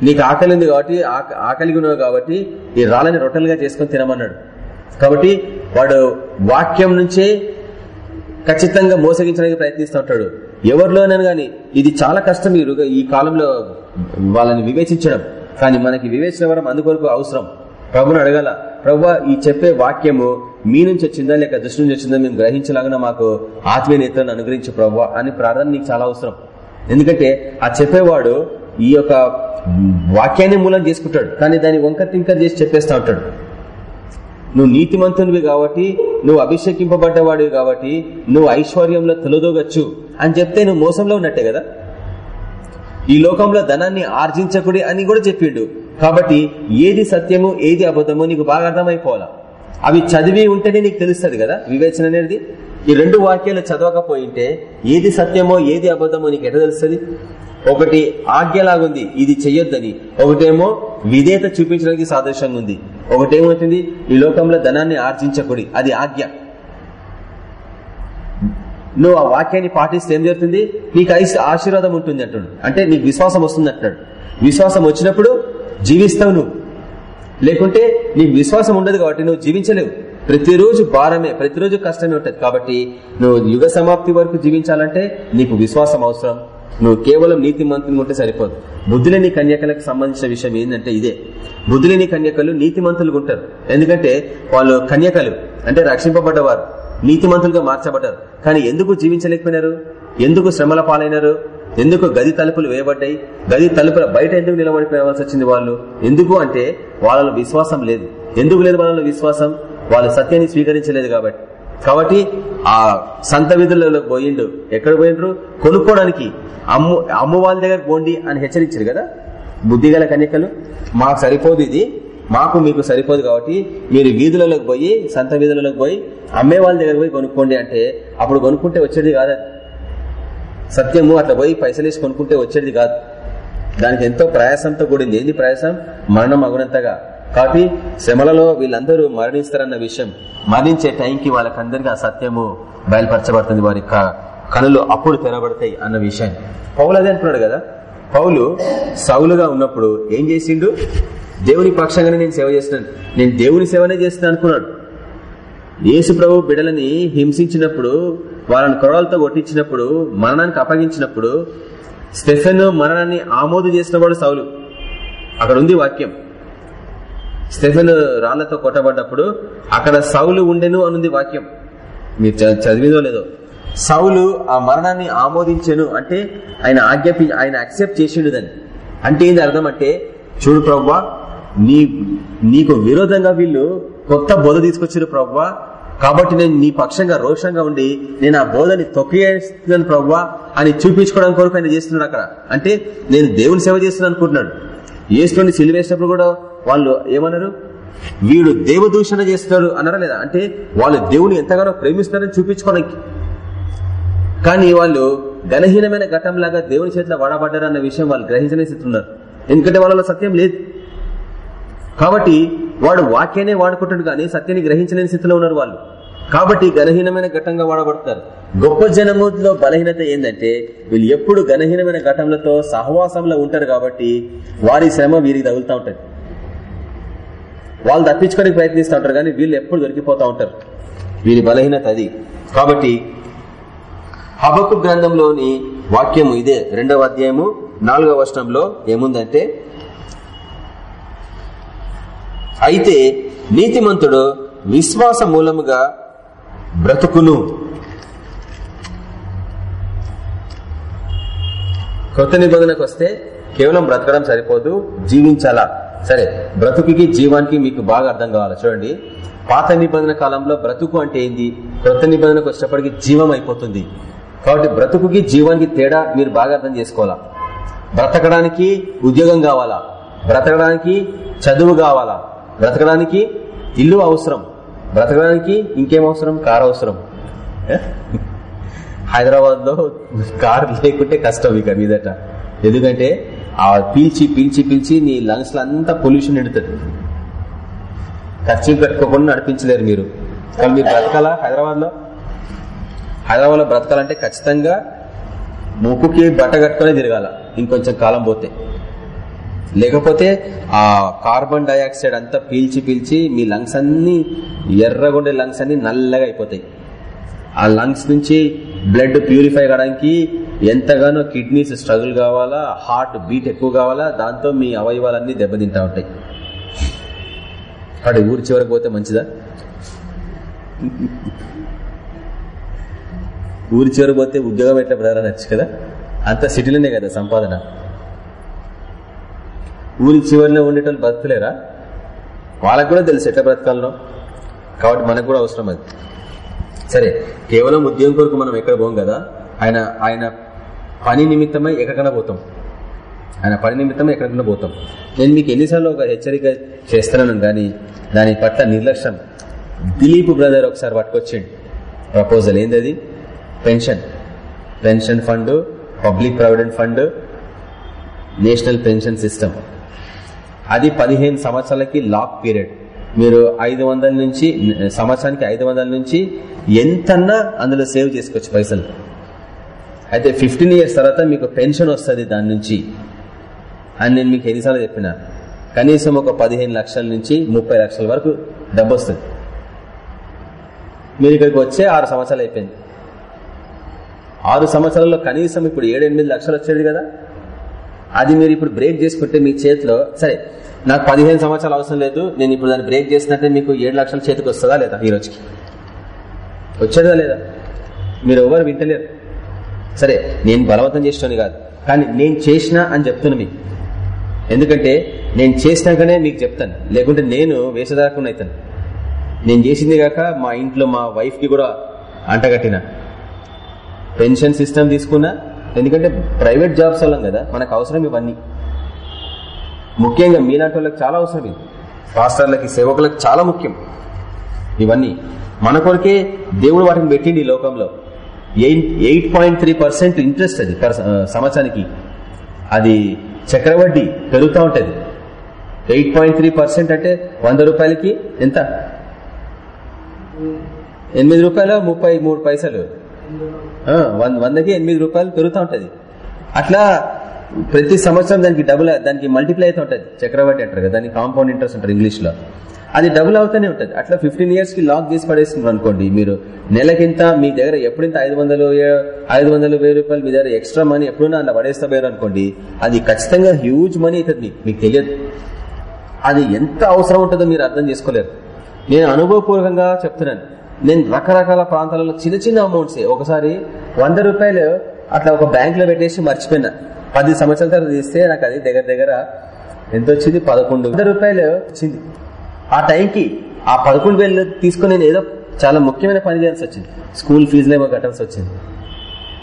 నీకు ఆకలి ఉంది కాబట్టి ఆకలిగి ఉన్నావు కాబట్టి ఈ రాళ్ళని రొట్టెలుగా చేసుకుని తినమన్నాడు. కాబట్టి వాడు వాక్యం నుంచే ఖచ్చితంగా మోసగించడానికి ప్రయత్నిస్తూ ఉంటాడు. ఎవరిలోనైనా గాని ఇది చాలా కష్టం ఈ ఈ కాలంలో వాళ్ళని వివేచించడం. కానీ మనకి వివేచన వరం అందుకొరకు అవసరం. ప్రభుని అడగల ప్రభు ఈ చెప్పే వాక్యము మీ నుంచి వచ్చిందా? లేక దృష్టి నుంచి వచ్చిందా? మేము గ్రహించలాగా మాకు ఆత్మీయ నేతలను అనుగ్రహించే ప్రభు అని ప్రార్థన నీకు చాలా అవసరం. ఎందుకంటే ఆ చెప్పేవాడు ఈ యొక్క వాక్యాన్ని మూలం చేసుకుంటాడు. కానీ దాన్ని వంక టింకర్ చేసి చెప్పేస్తా ఉంటాడు. నువ్వు నీతిమంతునివి కాబట్టి నువ్వు అభిషేకింపబడ్డవాడివి కాబట్టి నువ్వు ఐశ్వర్యంలో తొలదోగచ్చు అని చెప్తే నువ్వు మోసంలో ఉన్నట్టే కదా? ఈ లోకంలో ధనాన్ని ఆర్జించకుడి అని కూడా చెప్పిండు. కాబట్టి ఏది సత్యము ఏది అబద్ధము నీకు బాగా అర్థమైపోవాలా? అవి చదివి ఉంటేనే నీకు తెలుస్తుంది కదా వివేచన అనేది? ఈ రెండు వాక్యాలు చదవకపోయింటే ఏది సత్యమో ఏది అబద్ధమో నీకు ఎట్లా తెలుస్తుంది? ఒకటి ఆజ్ఞలాగుంది ఇది చెయ్యొద్దని. ఒకటేమో విధేత చూపించడానికి సాదృశ్యంగా ఉంది ఒకటేమవుతుంది? ఈ లోకంలో ధనాన్ని ఆర్జించకూడి. అది ఆజ్ఞ. నువ్వు ఆ వాక్యాన్ని పాటిస్తే ఏం జరుగుతుంది? నీకు ఆశీర్వాదం ఉంటుంది అంటాడు. అంటే నీకు విశ్వాసం వస్తుంది అంటాడు. విశ్వాసం వచ్చినప్పుడు జీవిస్తావు నువ్వు. లేకుంటే నీకు విశ్వాసం ఉండదు కాబట్టి నువ్వు జీవించలేవు. ప్రతిరోజు భారమే ప్రతిరోజు కష్టమే ఉంటుంది. కాబట్టి నువ్వు యుగ సమాప్తి వరకు జీవించాలంటే నీకు విశ్వాసం అవసరం. నువ్వు కేవలం నీతి మంత్రులు ఉంటే సరిపోదు. బుద్ధులేని కన్యకలకు సంబంధించిన విషయం ఏంటంటే ఇదే. బుద్ధులేని కన్యకలు నీతిమంతులుగా ఉంటారు. ఎందుకంటే వాళ్ళు కన్యకలు అంటే రక్షింపబడ్డవారు నీతిమంతులుగా మార్చబడ్డారు. కానీ ఎందుకు జీవించలేకపోయినారు? ఎందుకు శ్రమల పాలైనారు? ఎందుకు గది తలుపులు వేయబడ్డాయి? గది తలుపుల బయట ఎందుకు నిలబడిపోవాల్సి వచ్చింది వాళ్ళు? ఎందుకు అంటే వాళ్ళలో విశ్వాసం లేదు. ఎందుకు లేదు వాళ్ళలో విశ్వాసం? వాళ్ళు సత్యాన్ని స్వీకరించలేదు కాబట్టి. కాబట్టి ఆ సంత విధులలో పోయిండు. ఎక్కడ పోయిండ్రు? కొనుక్కోవడానికి అమ్ము అమ్ము వాళ్ళ దగ్గర పోండి అని హెచ్చరించారు కదా? బుద్ధిగల కన్యకలు మాకు సరిపోదు ఇది. మాకు మీకు సరిపోదు కాబట్టి మీరు వీధులలోకి పోయి సంత వీధులలోకి పోయి అమ్మే వాళ్ళ దగ్గర పోయి కొనుక్కోండి అంటే అప్పుడు కొనుక్కుంటే వచ్చేది కాదు సత్యము అట్లా పోయి పైసలు వేసి కొనుక్కుంటే వచ్చేది కాదు. దానికి ఎంతో ప్రయాసంతో కూడింది. ఏంది ప్రయాసం? మరణం అగునంతగా. కాబట్టి శ్రమలలో వీళ్ళందరూ మరణిస్తారన్న విషయం మరణించే టైంకి వాళ్ళకందరికీ ఆ సత్యము బయలుపరచబడుతుంది. వారి క- కనులు అప్పుడు తెరబడతాయి అన్న విషయాన్ని పౌలు అదే అంటున్నాడు కదా? పౌలు సౌలుగా ఉన్నప్పుడు ఏం చేసిండు? దేవుని పక్షంగానే నేను సేవ చేస్తున్నాను. నేను దేవుని సేవనే చేస్తున్నాను అనుకున్నాడు. యేసు ప్రభు బిడలని హింసించినప్పుడు వాళ్ళని కొడవలతో కొట్టించినప్పుడు మరణానికి అప్పగించినప్పుడు స్టెఫెన్ మరణాన్ని ఆమోదు చేసినవాడు సౌలు. అక్కడ ఉంది వాక్యం. స్టెఫెన్ రాళ్ళతో కొట్టబడ్డప్పుడు అక్కడ సౌలు ఉండెను అనుంది వాక్యం. మీరు చ- చదివిందో లేదో. సౌలు ఆ మరణాన్ని ఆమోదించెను అంటే ఆయన ఆజ్ఞాపి ఆయన అక్సెప్ట్ చేసిండు దాన్ని అంటే ఏంది అర్థం అంటే చూడు ప్రవ్వా నీ నీకు విరోధంగా వీళ్ళు కొత్త బోధ తీసుకొచ్చారు ప్రవ్వా కాబట్టి నేను నీ పక్షంగా రోషంగా ఉండి నేను ఆ బోధని తొక్కేస్తున్నాను ప్రవ్వా అని చూపించుకోవడం కొరకు ఆయన చేస్తున్నాడు అక్కడ. అంటే నేను దేవుని సేవ చేస్తున్నాను అనుకుంటున్నాడు. ఏసులోని సిలివేసినప్పుడు కూడా వాళ్ళు ఏమన్నారు? వీడు దేవదూషణ చేస్తున్నాడు అన్నారా లేదా? అంటే వాళ్ళు దేవుని ఎంతగానో ప్రేమిస్తారని చూపించుకోవడానికి. కానీ వాళ్ళు ఘనహీనమైన ఘటంలాగా దేవుని చేతిలో వాడబడ్డారు అన్న విషయం వాళ్ళు గ్రహించలే స్థితున్నారు ఎందుకంటే వాళ్ళలో సత్యం లేదు. కాబట్టి వాడు వాక్యాన్ని వాడుకుంటాడు కానీ సత్యాన్ని గ్రహించలేని స్థితిలో ఉన్నారు వాళ్ళు. కాబట్టి ఘనహీనమైన ఘటంగా వాడబడతారు. గొప్ప జనములో బలహీనత ఏంటంటే వీళ్ళు ఎప్పుడు ఘనహీనమైన ఘటంలతో సహవాసంలో ఉంటారు కాబట్టి వారి శ్రమ వీరికి తగులుతూ ఉంటుంది. వాళ్ళు తప్పించుకోవడానికి ప్రయత్నిస్తూ ఉంటారు కానీ వీళ్ళు ఎప్పుడు దొరికిపోతూ ఉంటారు. వీరి బలహీనత అది. కాబట్టి హబకు గ్రంథంలోని వాక్యము ఇదే రెండవ అధ్యాయము నాలుగవ వర్షంలో ఏముందంటే అయితే నీతిమంతుడు విశ్వాస మూలముగా బ్రతుకును. కొత్త నిబంధనకు వస్తే కేవలం బ్రతకడం సరిపోదు జీవించాలా? సరే బ్రతుకుకి జీవానికి మీకు బాగా అర్థం కావాలి. చూడండి పాత నిబంధన కాలంలో బ్రతుకు అంటే ఏంది? కొత్త నిబంధనకు వచ్చేటప్పటికి జీవం అయిపోతుంది. కాబట్టి బ్రతుకుకి జీవానికి తేడా మీరు బాగా అర్థం చేసుకోవాలా? బ్రతకడానికి ఉద్యోగం కావాలా? బ్రతకడానికి చదువు కావాలా? బ్రతకడానికి ఇల్లు అవసరం? బ్రతకడానికి ఇంకేం అవసరం? కారు అవసరం. హైదరాబాద్లో కారు లేకుంటే కష్టం ఇక మీదట. ఎందుకంటే ఆ పీల్చి పీల్చి పీల్చి నీ లంగ్స్లో అంతా పొల్యూషన్ ఎడుతుంది ఖర్చు పెట్టుకోకుండా నడిపించలేరు మీరు. కానీ మీరు బ్రతకాలా హైదరాబాద్లో హైదరాబాద్లో బ్రతకాలంటే ఖచ్చితంగా ముక్కుకి బట్ట కట్టుకునే తిరగాల. ఇంకొంచెం కాలం పోతే. లేకపోతే ఆ కార్బన్ డైఆక్సైడ్ అంతా పీల్చి పీల్చి మీ లంగ్స్ అన్ని ఎర్రగుండే లంగ్స్ అన్ని నల్లగా అయిపోతాయి. ఆ లంగ్స్ నుంచి బ్లడ్ ప్యూరిఫై కావడానికి ఎంతగానో కిడ్నీస్ స్ట్రగుల్ కావాలా హార్ట్ బీట్ ఎక్కువ కావాలా దాంతో మీ అవయవాలన్నీ దెబ్బతింటా ఉంటాయి. అటు ఊరి చివరికి పోతే మంచిదా? ఊరి చివరికి పోతే ఉద్యోగం ఎట్లా ప్రధానచ్చు కదా? అంత సిటీలోనే కదా సంపాదన. ఊరి చివరిలో ఉండేటోళ్ళు బతకలేరా? వాళ్ళకు కూడా తెలుసు ఎట్లా బ్రతకాలనో. కాబట్టి మనకు కూడా అవసరం అది. సరే కేవలం ఉద్యోగం కొరకు మనం ఎక్కడ పోం కదా? ఆయన ఆయన పని నిమిత్తమై ఎక్కడికైనా పోతాం. ఆయన పని నిమిత్తమై ఎక్కడికైనా పోతాం. నేను మీకు ఎన్నిసార్లు ఒక హెచ్చరిక చేస్తున్నాను కానీ దాని పట్ల నిర్లక్ష్యం. దిలీప్ బ్రదర్ ఒకసారి పట్టుకొచ్చిండు. ప్రపోజల్ ఏంది pension. Pension fund public provident fund national pension system. అది పదిహేను సంవత్సరాలకి లాక్ పీరియడ్. మీరు ఐదు వందల నుంచి సంవత్సరానికి ఐదు వందల నుంచి ఎంతన్నా అందులో సేవ్ చేసుకోవచ్చు పైసలు. అయితే ఫిఫ్టీన్ ఇయర్స్ తర్వాత మీకు పెన్షన్ వస్తుంది దాని నుంచి. అని నేను మీకు ఎన్నిసార్లు చెప్పిన. కనీసం ఒక పదిహేను లక్షల నుంచి ముప్పై లక్షల వరకు డబ్బు వస్తుంది. మీరు ఇక్కడికి వచ్చే ఆరు సంవత్సరాలు అయిపోయింది. ఆరు సంవత్సరాల్లో కనీసం ఇప్పుడు ఏడు ఎనిమిది లక్షలు వచ్చేది కదా? అది మీరు ఇప్పుడు బ్రేక్ చేసుకుంటే మీ చేతిలో సరే నాకు పదిహేను సంవత్సరాలు అవసరం లేదు నేను ఇప్పుడు దాన్ని బ్రేక్ చేసినట్టే మీకు ఏడు లక్షల చేతికి వస్తుందా లేదా ఈ రోజుకి? వచ్చేదా లేదా? మీరు ఎవరు వింటలేరు. సరే నేను బలవంతం చేసినాను కాదు. కానీ నేను చేసిన అని చెప్తున్నా మీకు. ఎందుకంటే నేను చేసినాకనే మీకు చెప్తాను. లేకుంటే నేను వేసేదాకుండా అవుతాను నేను చేసింది కాక మా ఇంట్లో మా వైఫ్కి కూడా అంటగట్టిన పెన్షన్ సిస్టమ్ తీసుకున్నా. ఎందుకంటే ప్రైవేట్ జాబ్స్ వాళ్ళం కదా మనకు అవసరం ఇవన్నీ. ముఖ్యంగా మీలాంటి వాళ్ళకి చాలా అవసరం ఇది. పాస్టర్లకి సేవకులకు చాలా ముఖ్యం. ఇవన్నీ. మన కొరకే దేవుడు వాటిని పెట్టిండి ఈ లోకంలో. Eight point three percent interest అది సంవత్సరానికి. అది చక్రవడ్డీ పెరుగుతూ ఉంటుంది. ఎయిట్ పాయింట్ త్రీ పర్సెంట్ అంటే వంద రూపాయలకి ఎంత? ఎనిమిది రూపాయలు ముప్పై మూడు పైసలు. వందకి ఎనిమిది రూపాయలు పెరుగుతూ ఉంటుంది. అట్లా ప్రతి సంవత్సరం దానికి డబుల్ దానికి మల్టిప్లై అవుతూ ఉంటుంది. చక్రవడ్డీ అంటారు కదా దానికి కాంపౌండ్ ఇంట్రెస్ట్ అంటారు ఇంగ్లీష్లో. అది డబుల్ అవుతూనే ఉంటుంది. అట్లా ఫిఫ్టీన్ ఇయర్స్కి లాక్ చేసి పడేస్తున్నారు అనుకోండి మీరు. నెలకింత మీ దగ్గర ఎప్పుడింత ఐదు వందలు ఐదు వందలు వెయ్యి రూపాయలు మీ దగ్గర ఎక్స్ట్రా మనీ ఎప్పుడైనా అలా పడేస్తా పోయారు అనుకోండి అది ఖచ్చితంగా హ్యూజ్ మనీ అవుతుంది మీకు. తెలియదు. అది ఎంత అవసరం ఉంటుందో మీరు అర్థం చేసుకోలేరు. నేను అనుభవపూర్వకంగా చెప్తున్నాను. నేను రకరకాల ప్రాంతాలలో చిన్న చిన్న అమౌంట్స్ ఒకసారి వంద రూపాయలు అట్లా ఒక బ్యాంక్లో పెట్టేసి మర్చిపోయినా. పది సంవత్సరాల తర్వాత తీస్తే నాకు అది దగ్గర దగ్గర ఎంత వచ్చింది? పదకొండు. వంద రూపాయలు వచ్చింది. ఆ టైంకి ఆ పదకొండు వేలు తీసుకుని నేను ఏదో చాలా ముఖ్యమైన పని చేయాల్సి వచ్చింది. స్కూల్ ఫీజులు ఏమో కట్టాల్సి వచ్చింది.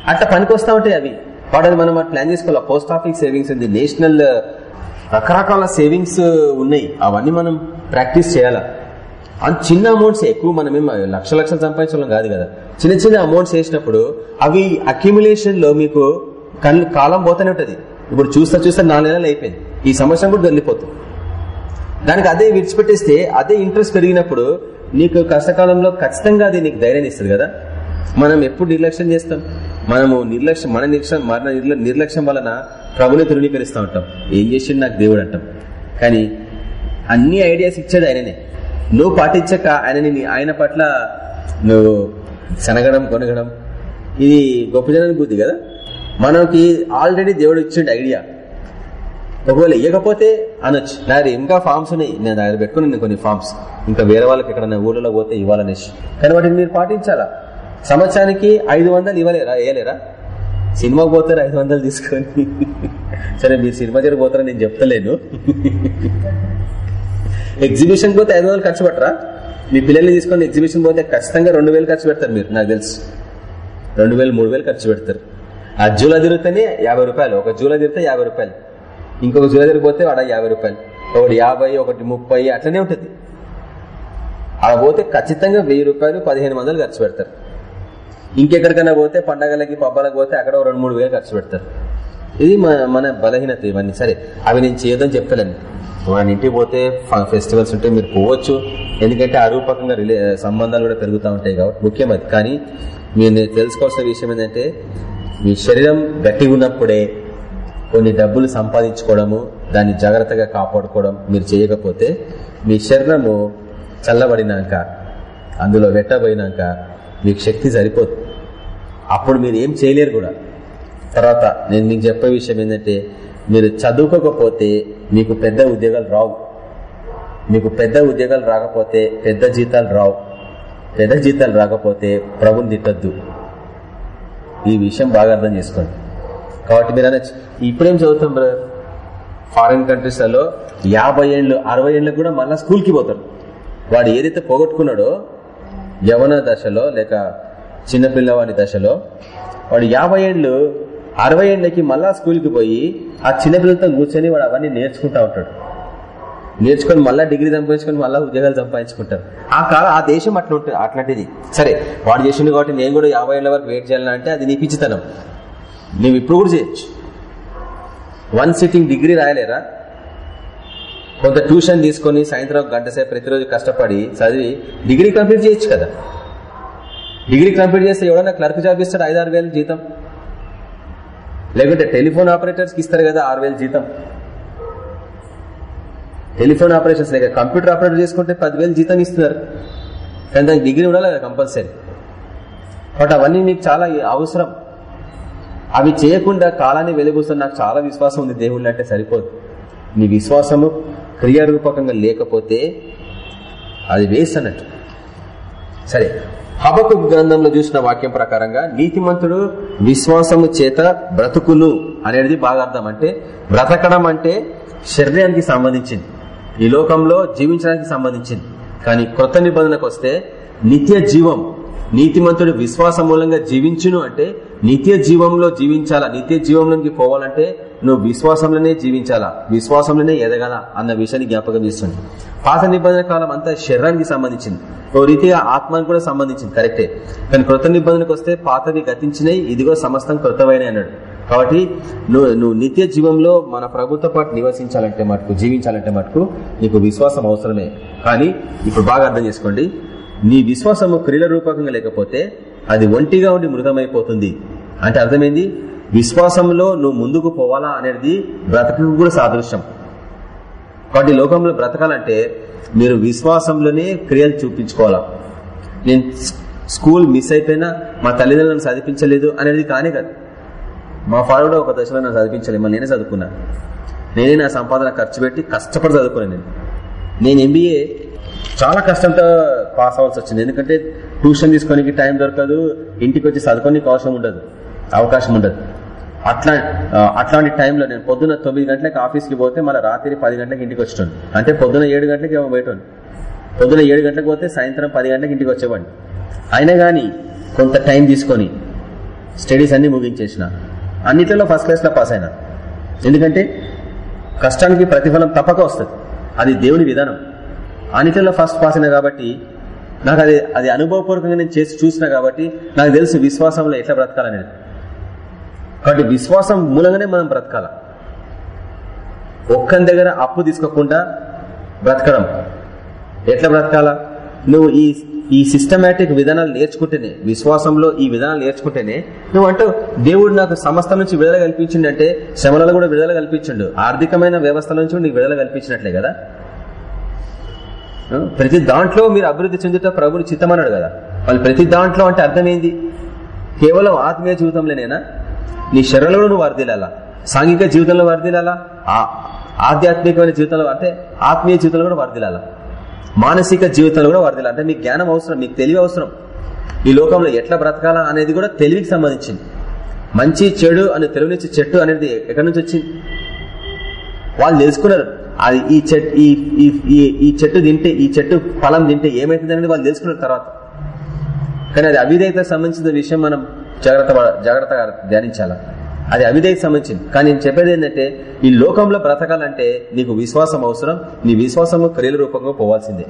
అట్లా పనికి వస్తా ఉంటాయి అవి. వాటిని మనం ప్లాన్ చేసుకోవాలి. పోస్ట్ ఆఫీస్ సేవింగ్స్ ఉంది. నేషనల్ రకరకాల సేవింగ్స్ ఉన్నాయి. అవన్నీ మనం ప్రాక్టీస్ చేయాలా? అంత చిన్న అమౌంట్స్ ఎక్కువ మనమేం లక్ష లక్షలు సంపాదించడం కాదు కదా. చిన్న చిన్న అమౌంట్స్ వేసినప్పుడు అవి అక్యుములేషన్లో మీకు కళ్ళు కాలం పోతూనే ఉంటుంది. ఇప్పుడు చూస్తా చూస్తే నాలుగు నెలలు అయిపోయింది. ఈ సంవత్సరం కూడా వెళ్ళిపోతుంది దానికి అదే విడిచిపెట్టేస్తే అదే ఇంట్రెస్ట్ పెరిగినప్పుడు నీకు కష్టకాలంలో ఖచ్చితంగా అది నీకు ధైర్యాన్ని ఇస్తుంది కదా? మనం ఎప్పుడు నిర్లక్ష్యం చేస్తాం? మనము నిర్లక్ష్యం మన నిర్లక్ష్యం మన నిర్లక్ష్యం వలన ప్రభుని తృణీకరిస్తూ ఉంటాం. ఏం చేసిండు నాకు దేవుడు అంటాం. కానీ అన్ని ఐడియాస్ ఇచ్చేది ఆయననే. నువ్వు పాటించక ఆయనని ఆయన పట్ల నువ్వు శనగడం కొనగడం ఇది గొప్ప జనానికి బుద్ధి కదా? మనకి ఆల్రెడీ దేవుడు ఇచ్చిండు ఐడియా ఒకవేళ ఇవ్వకపోతే అనొచ్చు. నాయన ఇంకా ఫామ్స్ ఉన్నాయి. నేను దగ్గర పెట్టుకుని కొన్ని ఫామ్స్ ఇంకా వేరే వాళ్ళకి ఎక్కడ ఊళ్ళో పోతే ఇవ్వాలనేసి కానీ వాటిని మీరు పాటించాలా? సంవత్సరానికి ఐదు వందలు ఇవ్వలేరా? వేయలేరా సినిమాకి పోతారు ఐదు వందలు తీసుకొని. సరే మీరు సినిమా దగ్గర పోతారని నేను చెప్తలేను. ఎగ్జిబిషన్ పోతే ఐదు వందలు ఖర్చు పెట్టరా? మీ పిల్లల్ని తీసుకొని ఎగ్జిబిషన్ పోతే ఖచ్చితంగా రెండు వేలు ఖర్చు పెడతారు మీరు నాకు తెలుసు. రెండు వేలు మూడు వేలు ఖర్చు పెడతారు. ఆ జూల తిరిగితేనే యాభై రూపాయలు. ఒక జూల తిరిగితే యాభై రూపాయలు. ఇంకొక జూల పోతే వాడ యాభై రూపాయలు. ఒకటి యాభై ఒకటి ముప్పై అట్లనే ఉంటుంది. అలా పోతే ఖచ్చితంగా వెయ్యి రూపాయలు పదిహేను వందలు ఖర్చు పెడతారు. ఇంకెక్కడికైనా పోతే పండగలకి పబ్బాలకు పోతే అక్కడ రెండు మూడు వేలు ఖర్చు పెడతారు. ఇది మన బలహీనత ఇవన్నీ. సరే అవి నేను చేయదని చెప్పలేను. మన ఇంటికి పోతే ఫెస్టివల్స్ ఉంటే మీరు పోవచ్చు. ఎందుకంటే అరూపకంగా రిలే సంబంధాలు కూడా పెరుగుతూ ఉంటాయి కాబట్టి ముఖ్యం అది కానీ మీరు తెలుసుకోవాల్సిన విషయం ఏంటంటే మీ శరీరం గట్టిగా ఉన్నప్పుడే కొన్ని డబ్బులు సంపాదించుకోవడము దాన్ని జాగ్రత్తగా కాపాడుకోవడం మీరు చేయకపోతే మీ శరీరము చల్లబడినాక అందులో వెట్టబోయినాక మీకు శక్తి సరిపోదు. అప్పుడు మీరు ఏం చేయలేరు కూడా. తర్వాత నేను మీకు చెప్పే విషయం ఏంటంటే మీరు చదువుకోకపోతే మీకు పెద్ద ఉద్యోగాలు రావు. మీకు పెద్ద ఉద్యోగాలు రాకపోతే పెద్ద జీతాలు రావు. పెద్ద జీతాలు రాకపోతే ప్రభుని తిట్టద్దు. ఈ విషయం బాగా అర్థం చేసుకోండి. కాబట్టి మీరు అనొచ్చు ఇప్పుడేం చదువుతాం బ్రదర్ ఫారిన్ కంట్రీస్లలో యాభై ఏళ్ళు అరవై ఏళ్ళకు కూడా మళ్ళీ స్కూల్కి పోతాడు వాడు ఏదైతే పోగొట్టుకున్నాడో యవన దశలో లేక చిన్నపిల్లవాడి దశలో వాడు యాభై ఏళ్ళు అరవై ఏళ్ళకి మళ్ళా స్కూల్కి పోయి ఆ చిన్నపిల్లలతో కూర్చొని వాడు అవన్నీ నేర్చుకుంటా ఉంటాడు. నేర్చుకొని మళ్ళా డిగ్రీ సంపాదించుకొని మళ్ళా ఉద్యోగాలు సంపాదించుకుంటారు. ఆ కాలం ఆ దేశం అట్లా ఉంటుంది అట్లాంటిది. సరే వాడు చేసిండు కాబట్టి నేను కూడా యాభై ఏళ్ళ వరకు వెయిట్ చేయాలంటే అది నీ పిచ్చితనం. నువ్వు ఇప్పుడు కూడా చేయొచ్చు. వన్ సిట్టింగ్ డిగ్రీ రాయలేరా? కొంత ట్యూషన్ తీసుకొని సాయంత్రం గంట సేపు ప్రతిరోజు కష్టపడి చదివి డిగ్రీ కంప్లీట్ చేయొచ్చు కదా. డిగ్రీ కంప్లీట్ చేస్తే ఎవడన్నా క్లర్క్ జాబ్ ఇస్తాడు ఐదు ఆరు వేలు జీతం? లేకుంటే టెలిఫోన్ ఆపరేటర్స్కి ఇస్తారు కదా ఆరు వేలు జీతం? టెలిఫోన్ ఆపరేషన్స్ లేక కంప్యూటర్ ఆపరేటర్ చేసుకుంటే పదివేలు జీతం ఇస్తున్నారు. కానీ దానికి డిగ్రీ ఉండాలి కదా కంపల్సరీ బట్ అవన్నీ నీకు చాలా అవసరం. అవి చేయకుండా కాలాన్ని వెలుగుస్తున్న నాకు చాలా విశ్వాసం ఉంది దేవుళ్ళు అంటే సరిపోదు. నీ విశ్వాసము క్రియారూపకంగా లేకపోతే అది వేస్ట్ అన్నట్టు. సరే హబకు గ్రంథంలో చూసిన వాక్యం ప్రకారంగా నీతిమంతుడు విశ్వాసము చేత బ్రతుకును అనేది బాగా అర్థం. అంటే బ్రతకడం అంటే శరీరానికి సంబంధించింది. ఈ లోకంలో జీవించడానికి సంబంధించింది. కానీ క్రొత్త నిబంధనకు వస్తే నిత్య జీవం నీతిమంతుడు విశ్వాస మూలంగా జీవించును అంటే నిత్య జీవంలో జీవించాలా? నిత్య జీవంలోకి పోవాలంటే నువ్వు విశ్వాసంలోనే జీవించాలా? విశ్వాసంలోనే ఎదగాల? అన్న విషయాన్ని జ్ఞాపకం చేస్తుంది. పాత నిబంధన కాలం అంతా శరీరానికి సంబంధించింది. ఓ రీతిగా ఆత్మానికి కూడా సంబంధించింది. కరెక్టే. కానీ కృత నిబంధనకు వస్తే పాతవి గతించినాయి ఇదిగో సమస్తం కృతమైన అన్నాడు. కాబట్టి నువ్వు నువ్వు నిత్య జీవంలో మన ప్రభుత్వ పాటు నివసించాలంటే మటుకు జీవించాలంటే మటుకు నీకు విశ్వాసం అవసరమే. కానీ ఇప్పుడు బాగా అర్థం చేసుకోండి. నీ విశ్వాసము క్రియల రూపకంగా లేకపోతే అది ఒంటిగా ఉండి మృతమైపోతుంది. అంటే అర్థమైంది? విశ్వాసంలో నువ్వు ముందుకు పోవాలా అనేది బ్రతకకు కూడా సాదృశ్యం. కాబట్టి లోకంలో బ్రతకాలంటే మీరు విశ్వాసంలోనే క్రియలు చూపించుకోవాలా? నేను స్కూల్ మిస్ అయిపోయినా మా తల్లిదండ్రులను చదివించలేదు అనేది కానే కాదు. మా ఫాదర్ కూడా ఒక దశలో నన్ను చదివించలేదు మళ్ళీ నేనే చదువుకున్నా. నేనే నా సంపాదన ఖర్చు పెట్టి కష్టపడి చదువుకున్నాను నేను. నేను ఎంబీఏ చాలా కష్టంతో పాస్ అవ్వాల్సి వచ్చింది. ఎందుకంటే ట్యూషన్ తీసుకోనికి టైం దొరకదు ఇంటికి వచ్చి చదువుకోనికి అవసరం ఉండదు అవకాశం ఉండదు. అట్లా అట్లాంటి టైంలో నేను పొద్దున్న తొమ్మిది గంటలకు ఆఫీస్కి పోతే మళ్ళీ రాత్రి పది గంటలకు ఇంటికి వచ్చాను అంటే పొద్దున ఏడు గంటలకు ఏమో పొద్దున ఏడు గంటలకు పోతే సాయంత్రం పది గంటలకు ఇంటికి వచ్చేవాడిని. అయినా కానీ కొంత టైం తీసుకొని స్టడీస్ అన్ని ముగించేసిన. అన్నిట్లలో ఫస్ట్ క్లాస్లో పాస్ అయినా. ఎందుకంటే కష్టానికి ప్రతిఫలం తప్పక వస్తుంది. అది దేవుని విధానం. అన్నిటిలో ఫస్ట్ పాస్ అయినా కాబట్టి నాకు అది అది అనుభవపూర్వకంగా నేను చేసి చూసిన కాబట్టి నాకు తెలుసు విశ్వాసంలో ఎట్లా బ్రతకాలనేది. కాబట్టి విశ్వాసం మూలంగానే మనం బ్రతకాల. ఒక్కని దగ్గర అప్పు తీసుకోకుండా బ్రతకడం. ఎట్లా బ్రతకాలా? నువ్వు ఈ ఈ సిస్టమేటిక్ విధానాలు నేర్చుకుంటేనే విశ్వాసంలో ఈ విధానాలు నేర్చుకుంటేనే నువ్వు అంటూ దేవుడు నాకు సమస్త నుంచి విడుదల కల్పించిండు అంటే శ్రమలలో కూడా విడుదల కల్పించిండు. ఆర్థికమైన వ్యవస్థల నుంచి నీకు విడుదల కల్పించినట్లే కదా? ప్రతి దాంట్లో మీరు అభివృద్ధి చెందుట ప్రభుని చిత్తమన్నాడు కదా. వాళ్ళు ప్రతి దాంట్లో అంటే అర్థమైంది? కేవలం ఆత్మీయ జీవితంలోనేనా? నీ శరీరంలో నువ్వు వర్దిలాలా సాంఘిక జీవితంలో వర్దిలాలా ఆధ్యాత్మికమైన జీవితంలో అంటే ఆత్మీయ జీవితంలో కూడా వర్దిలాలా మానసిక జీవితంలో కూడా వర్దిలా అంటే మీకు జ్ఞానం అవసరం మీకు తెలివి అవసరం. ఈ లోకంలో ఎట్లా బ్రతకాలా అనేది కూడా తెలివికి సంబంధించింది. మంచి చెడు అని తెలివినిచ్చే చెట్టు అనేది ఎక్కడి నుంచి వచ్చింది? వాళ్ళు తెలుసుకున్నారు. అది ఈ చెట్టు ఈ చెట్టు తింటే ఈ చెట్టు ఫలం తింటే ఏమైతుంది అనేది వాళ్ళు తెలుసుకున్న తర్వాత. కానీ అది అవిధేయతకు సంబంధించిన విషయం మనం జాగ్రత్త జాగ్రత్తగా ధ్యానించాలా. అది అవిధేయకు సంబంధించింది. కానీ నేను చెప్పేది ఏంటంటే ఈ లోకంలో బ్రతకాలంటే నీకు విశ్వాసం అవసరం నీ విశ్వాసము క్రియల రూపంగా పోవాల్సిందే.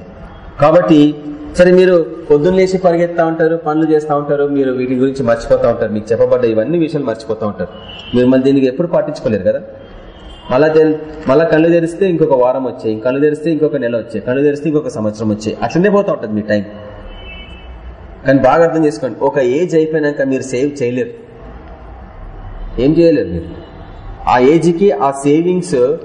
కాబట్టి సరే మీరు పొద్దున్నేసి పరిగెత్తా ఉంటారు పనులు చేస్తూ ఉంటారు మీరు వీటి గురించి మర్చిపోతా ఉంటారు మీకు చెప్పబడ్డ ఇవన్నీ విషయాలు మర్చిపోతూ ఉంటారు. మీరు మళ్ళీ దీనికి ఎప్పుడు పాటించుకోలేరు కదా? మళ్ళా మళ్ళా కళ్ళు తెరిస్తే ఇంకొక వారం వచ్చాయి కళ్ళు తెరిస్తే ఇంకొక నెల వచ్చాయి కళ్ళు తెరిస్తే ఇంకొక సంవత్సరం వచ్చాయి. అట్లనే పోతా ఉంటుంది మీ టైం. కానీ బాగా అర్థం చేసుకోండి ఒక ఏజ్ అయిపోయినాక మీరు సేవ్ చేయలేరు. ఏం చేయలేరు మీరు? ఆ ఏజ్కి ఆ సేవింగ్స్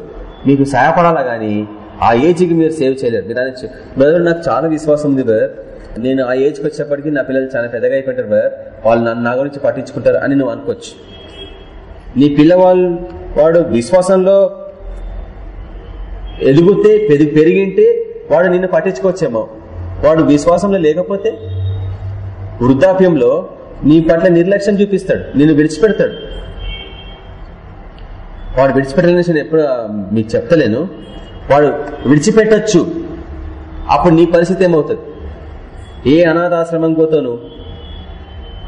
మీకు సహాయపడాలా కానీ ఆ ఏజ్కి మీరు సేవ్ చేయలేరు. మీరు అనొచ్చు బ్రదర్ నాకు చాలా విశ్వాసం ఉంది బ్రదర్. నేను ఆ ఏజ్కి వచ్చేప్పటికి నా పిల్లలు చాలా పెద్దగా అయిపోయింటారు బ్రదర్. వాళ్ళు నన్ను నా గురించి పట్టించుకుంటారు అని నువ్వు అనుకోవచ్చు. నీ పిల్లవాళ్ళు వాడు విశ్వాసంలో ఎదుగుతే పెరిగింటే వాడు నిన్ను పట్టించుకోవచ్చేమో. వాడు విశ్వాసంలో లేకపోతే వృద్ధాప్యంలో నీ పట్ల నిర్లక్ష్యం చూపిస్తాడు. నిన్ను విడిచిపెడతాడు. వాడు విడిచిపెట్టాలని నేను ఎప్పుడు మీకు చెప్తలేను. వాడు విడిచిపెట్టచ్చు. అప్పుడు నీ పరిస్థితి ఏమవుతుంది? ఏ అనాథాశ్రమం పోతావు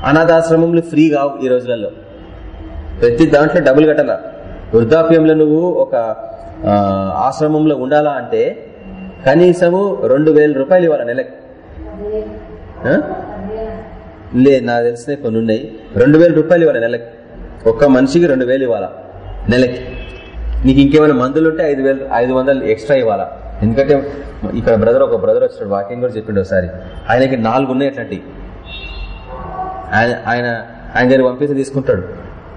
అనాథాశ్రమంలో ఫ్రీ కావు ఈ రోజులలో. ప్రతి దాంట్లో డబ్బులు కట్టాల? వృద్ధాప్యంలో నువ్వు ఒక ఆశ్రమంలో ఉండాలా అంటే కనీసము రెండు రూపాయలు ఇవ్వాలి నెలకి? లే నాకు తెలిసిన కొన్ని ఉన్నాయి. రెండు వేల రూపాయలు ఇవ్వాలి నెలకి? ఒక్క మనిషికి రెండు వేలు ఇవ్వాలా నెలకి? నీకు ఇంకేమైనా మందులు ఉంటే ఐదు వేలు ఐదు వందలు ఎక్స్ట్రా ఇవ్వాలా? ఎందుకంటే ఇక్కడ బ్రదర్ ఒక బ్రదర్ వచ్చాడు వాకింగ్ కూడా చెప్పిండు ఒకసారి. ఆయనకి నాలుగు ఉన్నాయి అట్లాంటి. ఆయన ఆయన ఆయన దగ్గర పంపిస్తే తీసుకుంటాడు.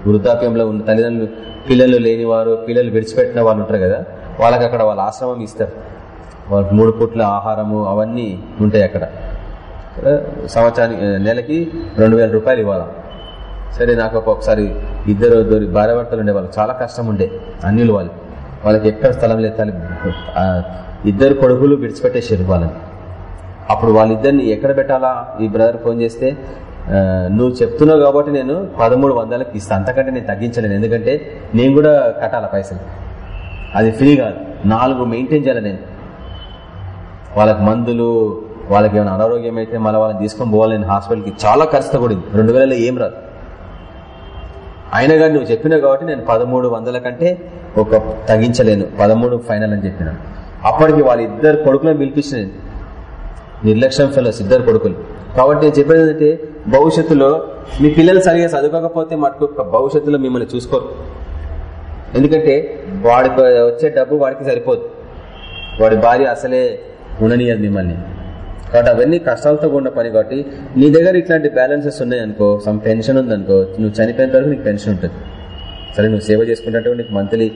వృద్ధాప్యంలో ఉన్న తల్లిదండ్రులు పిల్లలు లేని వారు పిల్లలు విడిచిపెట్టిన వాళ్ళు ఉంటారు కదా వాళ్ళకి అక్కడ వాళ్ళ ఆశ్రమం ఇస్తారు. వాళ్ళకి మూడు పూట్ల ఆహారము అవన్నీ ఉంటాయి అక్కడ. సంవత్సరానికి నెలకి రెండు వేల రూపాయలు ఇవ్వాలా? సరే నాకు ఒక్కొక్కసారి ఇద్దరు భార్య భర్తలు ఉండేవాళ్ళు. చాలా కష్టం ఉండే అన్నిలు వాళ్ళు. వాళ్ళకి ఎక్కడ స్థలం లేదు ఇద్దరు కొడుకులు విడిచిపెట్టేసారు వాళ్ళని. అప్పుడు వాళ్ళిద్దరిని ఎక్కడ పెట్టాలా? ఈ బ్రదర్ ఫోన్ చేస్తే నువ్వు చెప్తున్నావు కాబట్టి నేను పదమూడు వందలకి ఇస్తాను అంతకంటే నేను తగ్గించలేను. ఎందుకంటే నేను కూడా కట్టాల పైసలు? అది ఫ్రీ కాదు. నాలుగు మెయింటైన్ చేయాలి నేను. వాళ్ళకి మందులు వాళ్ళకి ఏమైనా అనారోగ్యం అయితే మళ్ళీ వాళ్ళని తీసుకొని పోవాలి. నేను హాస్పిటల్కి చాలా ఖర్చుతో కూడింది రెండు వేలలో ఏం రాదు. అయినా కానీ నువ్వు చెప్పినావు కాబట్టి నేను పదమూడు వందల కంటే ఒక తగ్గించలేను. పదమూడు ఫైనల్ అని చెప్పినాను అప్పటికి వాళ్ళ ఇద్దరు కొడుకులను పిలిపించిన నిర్లక్ష్యం ఫెలోస్ ఇద్దరు కొడుకులు. కాబట్టి నేను చెప్పేది ఏంటంటే భవిష్యత్తులో మీ పిల్లలు సరిగా చదువుకోకపోతే మటుకు భవిష్యత్తులో మిమ్మల్ని చూసుకోరు. ఎందుకంటే వాడికి వచ్చే డబ్బు వాడికి సరిపోదు. వాడి భార్య అసలే ఉండనియదు మిమ్మల్ని. కాబట్టి అవన్నీ కష్టాలతో ఉన్న పని కాబట్టి నీ దగ్గర ఇట్లాంటి బ్యాలెన్సెస్ ఉన్నాయనుకో సమ్ పెన్షన్ ఉందనుకో నువ్వు చనిపోయిన వరకు నీకు పెన్షన్ ఉంటుంది. సరే నువ్వు సేవ చేసుకుంటే నీకు మంత్లీ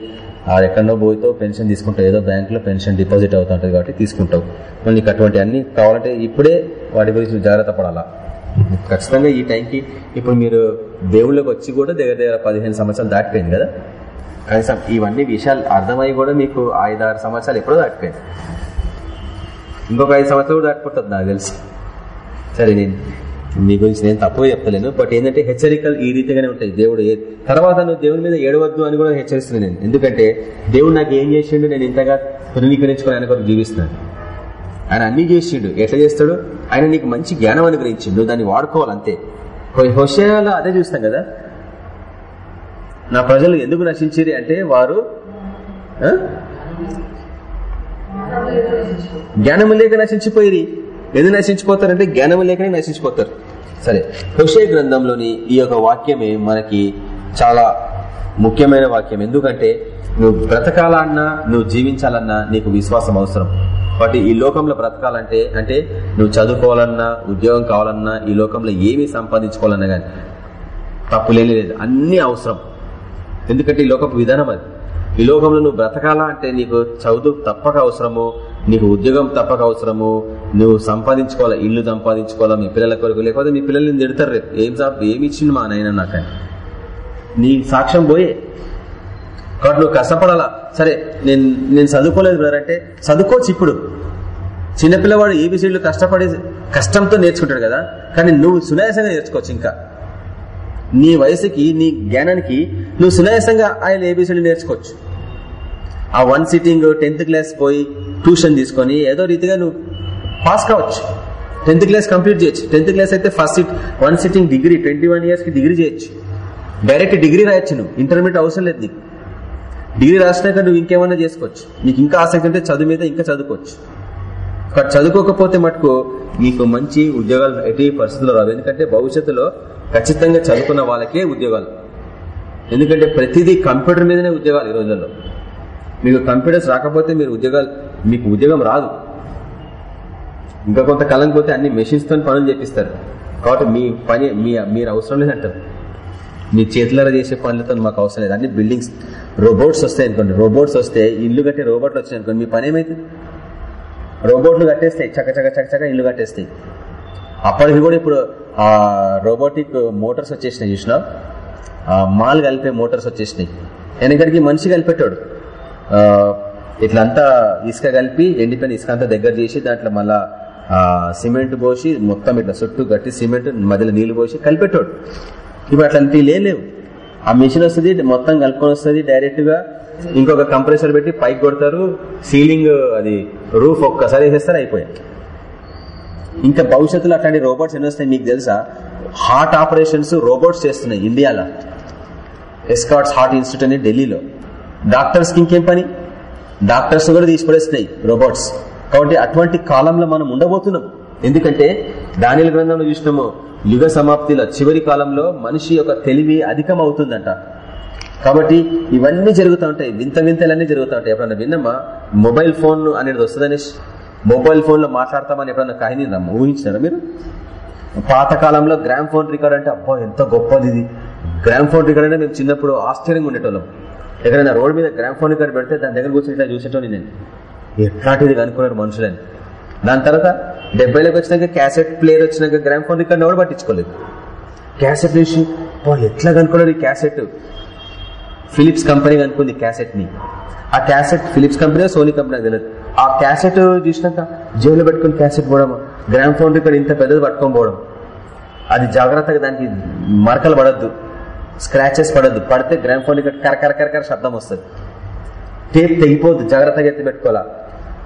ఎక్కడో పోయితో పెన్షన్ తీసుకుంటావు. ఏదో బ్యాంకులో పెన్షన్ డిపాజిట్ అవుతా ఉంటుంది కాబట్టి తీసుకుంటావు. మళ్ళీ నీకు అటువంటి అన్ని కావాలంటే ఇప్పుడే వాటి గురించి జాగ్రత్త పడాలా? ఖచ్చితంగా ఈ టైంకి ఇప్పుడు మీరు దేవుళ్ళకి వచ్చి కూడా దగ్గర దగ్గర పదిహేను సంవత్సరాలు దాటిపోయింది కదా? కనీసం ఇవన్నీ విషయాలు అర్థమై కూడా మీకు ఐదు ఆరు సంవత్సరాలు ఎప్పుడో దాటిపోయింది. ఇంకొక ఐదు సంవత్సరాలు కూడా దాటిపోతుంది నాకు తెలిసి. సరే నేను నీ గురించి నేను తప్పు చెప్తలేను బట్ ఏంటంటే హెచ్చరికలు ఈ రీతిగానే ఉంటాయి. దేవుడు తర్వాత నువ్వు దేవుని మీద ఏడవద్దు అని కూడా హెచ్చరిస్తున్నాను నేను. ఎందుకంటే దేవుడు నాకు ఏం చేసిండు నేను ఇంతగా తృణీకరించుకుని ఆయన కొరకు జీవిస్తున్నాను. ఆయన అన్ని చేసిండు. ఎట్లా చేస్తాడు? ఆయన నీకు మంచి జ్ఞానం అనుగ్రహించిండు. దాన్ని వాడుకోవాలి అంతే. హుషయాలో అదే చూస్తాం కదా. నా ప్రజలు ఎందుకు నశించిరి అంటే వారు జ్ఞానము లేక నశించిపోయి ఎందుకు నశించిపోతారంటే జ్ఞానము లేకనే నశించిపోతారు. సరే హుషయ గ్రంథంలోని ఈ యొక్క వాక్యమే మనకి చాలా ముఖ్యమైన వాక్యం. ఎందుకంటే నువ్వు బ్రతకాలన్నా నువ్వు జీవించాలన్నా నీకు విశ్వాసం అవసరం. కాబట్టి ఈ లోకంలో బ్రతకాలంటే అంటే నువ్వు చదువుకోవాలన్నా ఉద్యోగం కావాలన్నా ఈ లోకంలో ఏమి సంపాదించుకోవాలన్నా కానీ తప్పులేని లేదు. అన్ని అవసరం. ఎందుకంటే ఈ లోకపు విధానం అది. ఈ లోకంలో నువ్వు బ్రతకాలా అంటే నీకు చదువు తప్పక అవసరము నీకు ఉద్యోగం తప్పక అవసరము నువ్వు సంపాదించుకోవాలా ఇల్లు సంపాదించుకోవాలా మీ పిల్లల కొరకు లేకపోతే మీ పిల్లల్ని తిడతారు రేపు. ఏం సాబ్ ఏమి ఇచ్చింది మా నాయన నాకని నీ సాక్ష్యం పోయే. కాబట్టి నువ్వు కష్టపడాలా? సరే నేను నేను చదువుకోలేదు బ్రదర్ అంటే చదువుకోవచ్చు ఇప్పుడు. చిన్నపిల్లవాడు ఏబిసిడ్లు కష్టపడి కష్టంతో నేర్చుకుంటాడు కదా. కానీ నువ్వు సునాయాసంగా నేర్చుకోవచ్చు ఇంకా. నీ వయసుకి నీ జ్ఞానానికి నువ్వు సునాయాసంగా ఆయన ఏబిసిడ్లు నేర్చుకోవచ్చు. ఆ వన్ సిట్టింగ్ టెన్త్ క్లాస్ పోయి ట్యూషన్ తీసుకొని ఏదో రీతిగా నువ్వు పాస్ కావచ్చు. టెన్త్ క్లాస్ కంప్లీట్ చేయొచ్చు. టెన్త్ క్లాస్ అయితే first sit one sitting degree twenty one ఇయర్స్కి డిగ్రీ చేయొచ్చు. డైరెక్ట్ డిగ్రీ రాయొచ్చు నువ్వు. ఇంటర్మీడియట్ అవసరం లేదు నీకు. డిగ్రీ రాసినాక నువ్వు ఇంకేమన్నా చేసుకోవచ్చు. నీకు ఇంకా ఆసక్తి ఉంటే చదువు మీద ఇంకా చదువుకోవచ్చు. కానీ చదువుకోకపోతే మటుకు నీకు మంచి ఉద్యోగాలు ఎట్టి పరిస్థితుల్లో రావు. ఎందుకంటే భవిష్యత్తులో ఖచ్చితంగా చదువుకున్న వాళ్ళకే ఉద్యోగాలు. ఎందుకంటే ప్రతిదీ కంప్యూటర్ మీదనే ఉద్యోగాలు ఈ రోజుల్లో. మీకు కంప్యూటర్స్ రాకపోతే మీరు ఉద్యోగాలు మీకు ఉద్యోగం రాదు. ఇంకా కొంత కాలం పోతే అన్ని మెషిన్స్తో పనులు చేపిస్తారు. కాబట్టి మీ పని మీ మీరు అవసరం లేదంటారు. మీ చేతులారా చేసే పనులతో మాకు అవసరం లేదు. అన్ని బిల్డింగ్స్ రోబోట్స్ వస్తాయి అనుకోండి. రోబోట్స్ వస్తే ఇల్లు కట్టే రోబోట్లు వచ్చాయి అనుకోండి. మీ పని ఏమైతుంది? రోబోట్లు కట్టేస్తాయి. చక్క చక్క చక్క చక్క ఇల్లు కట్టేస్తాయి. అప్పటికి కూడా ఇప్పుడు ఆ రోబోటిక్ మోటార్స్ వచ్చేసినాయి చూసిన మాల్ కలిపే మోటార్స్ వచ్చేసినాయి. వెనకడికి మనిషి కలిపెట్టాడు. ఇట్లా అంతా ఇసుక కలిపి ఎండిపోయిన ఇసుక అంతా దగ్గర చేసి దాంట్లో మళ్ళా ఆ, సిమెంట్ పోసి మొత్తం ఇట్లా చుట్టూ కట్టి సిమెంట్ మధ్యలో నీళ్ళు పోసి కలిపెట్టాడు. ఇప్పుడు అట్లాంటి లేవు. ఆ మిషన్ వస్తుంది మొత్తం కలుపుకొని వస్తుంది డైరెక్ట్గా. ఇంకొక కంప్రెసర్ పెట్టి పైకి కొడతారు సీలింగ్ అది రూఫ్ ఒక్కసారి వేసేస్తారు అయిపోయాయి. ఇంకా భవిష్యత్తులో అట్లాంటి రోబోట్స్ ఎన్ని వస్తాయి మీకు తెలుసా? హార్ట్ ఆపరేషన్స్ రోబోట్స్ చేస్తున్నాయి ఇండియాలో. ఎస్కాట్స్ హార్ట్ ఇన్స్టిట్యూట్ అని ఢిల్లీలో. డాక్టర్స్కి ఇంకేం పని? డాక్టర్స్ కూడా తీసుకుపడేస్తున్నాయి రోబోట్స్ కాబట్టి అటువంటి కాలంలో మనం ఉండబోతున్నాం. ఎందుకంటే దానిల గ్రంథంలో చూసినాము యుగ సమాప్తిలో చివరి కాలంలో మనిషి యొక్క తెలివి అధికం అవుతుందంట కాబట్టి ఇవన్నీ జరుగుతూ ఉంటాయి వింత వింతలన్నీ జరుగుతూ ఉంటాయి. ఎప్పుడన్నా విన్నమ్మా మొబైల్ ఫోన్ అనేది వస్తుందని మొబైల్ ఫోన్లో మాట్లాడతామని ఎప్పుడన్నా కాహిని ఊహించినారా మీరు? పాత కాలంలో గ్రామ్ ఫోన్ రికార్డ్ అంటే అబ్బా ఎంత గొప్పది ఇది. గ్రామ్ ఫోన్ రికార్డ్ అంటే మేము చిన్నప్పుడు ఆశ్చర్యంగా ఉండేటోళ్ళం. ఎక్కడైనా రోడ్ మీద గ్రామ్ ఫోన్ రికార్డ్ పెడితే దాని దగ్గర కూర్చొని ఇట్లా చూసేటోని నేను. ఎట్లాంటిది కనుక్కున్నారు మనుషులని. దాని తర్వాత డెబ్బైలోకి వచ్చినాక క్యాసెట్ ప్లేయర్ వచ్చినాక గ్రామ్ ఫోన్ రికార్డ్ ఎవరు పట్టించుకోలేదు. క్యాసెట్ చూసి "అబ్బా, ఎట్లా కనుక్కున్నాడు ఈ క్యాసెట్ ఫిలిప్స్ కంపెనీ కనుక్కుంది క్యాసెట్ని ఆ cassette Philips company Sony company తెలియదు. ఆ క్యాసెట్ చూసినాక జేబులో పెట్టుకుని క్యాసెట్ పోవడం గ్రామ్ ఫోన్ ఇక్కడ ఇంత పెద్దది పట్టుకొని పోవడం. అది జాగ్రత్తగా దానికి మరకలు పడద్దు. స్క్రాచెస్ పడద్దు. పడితే గ్రామ్ ఫోన్ ఇక్కడ కర కర కర శబ్దం వస్తుంది. టేప్ తెగిపోద్దు. జాగ్రత్తగా ఎత్తి పెట్టుకోవాలా?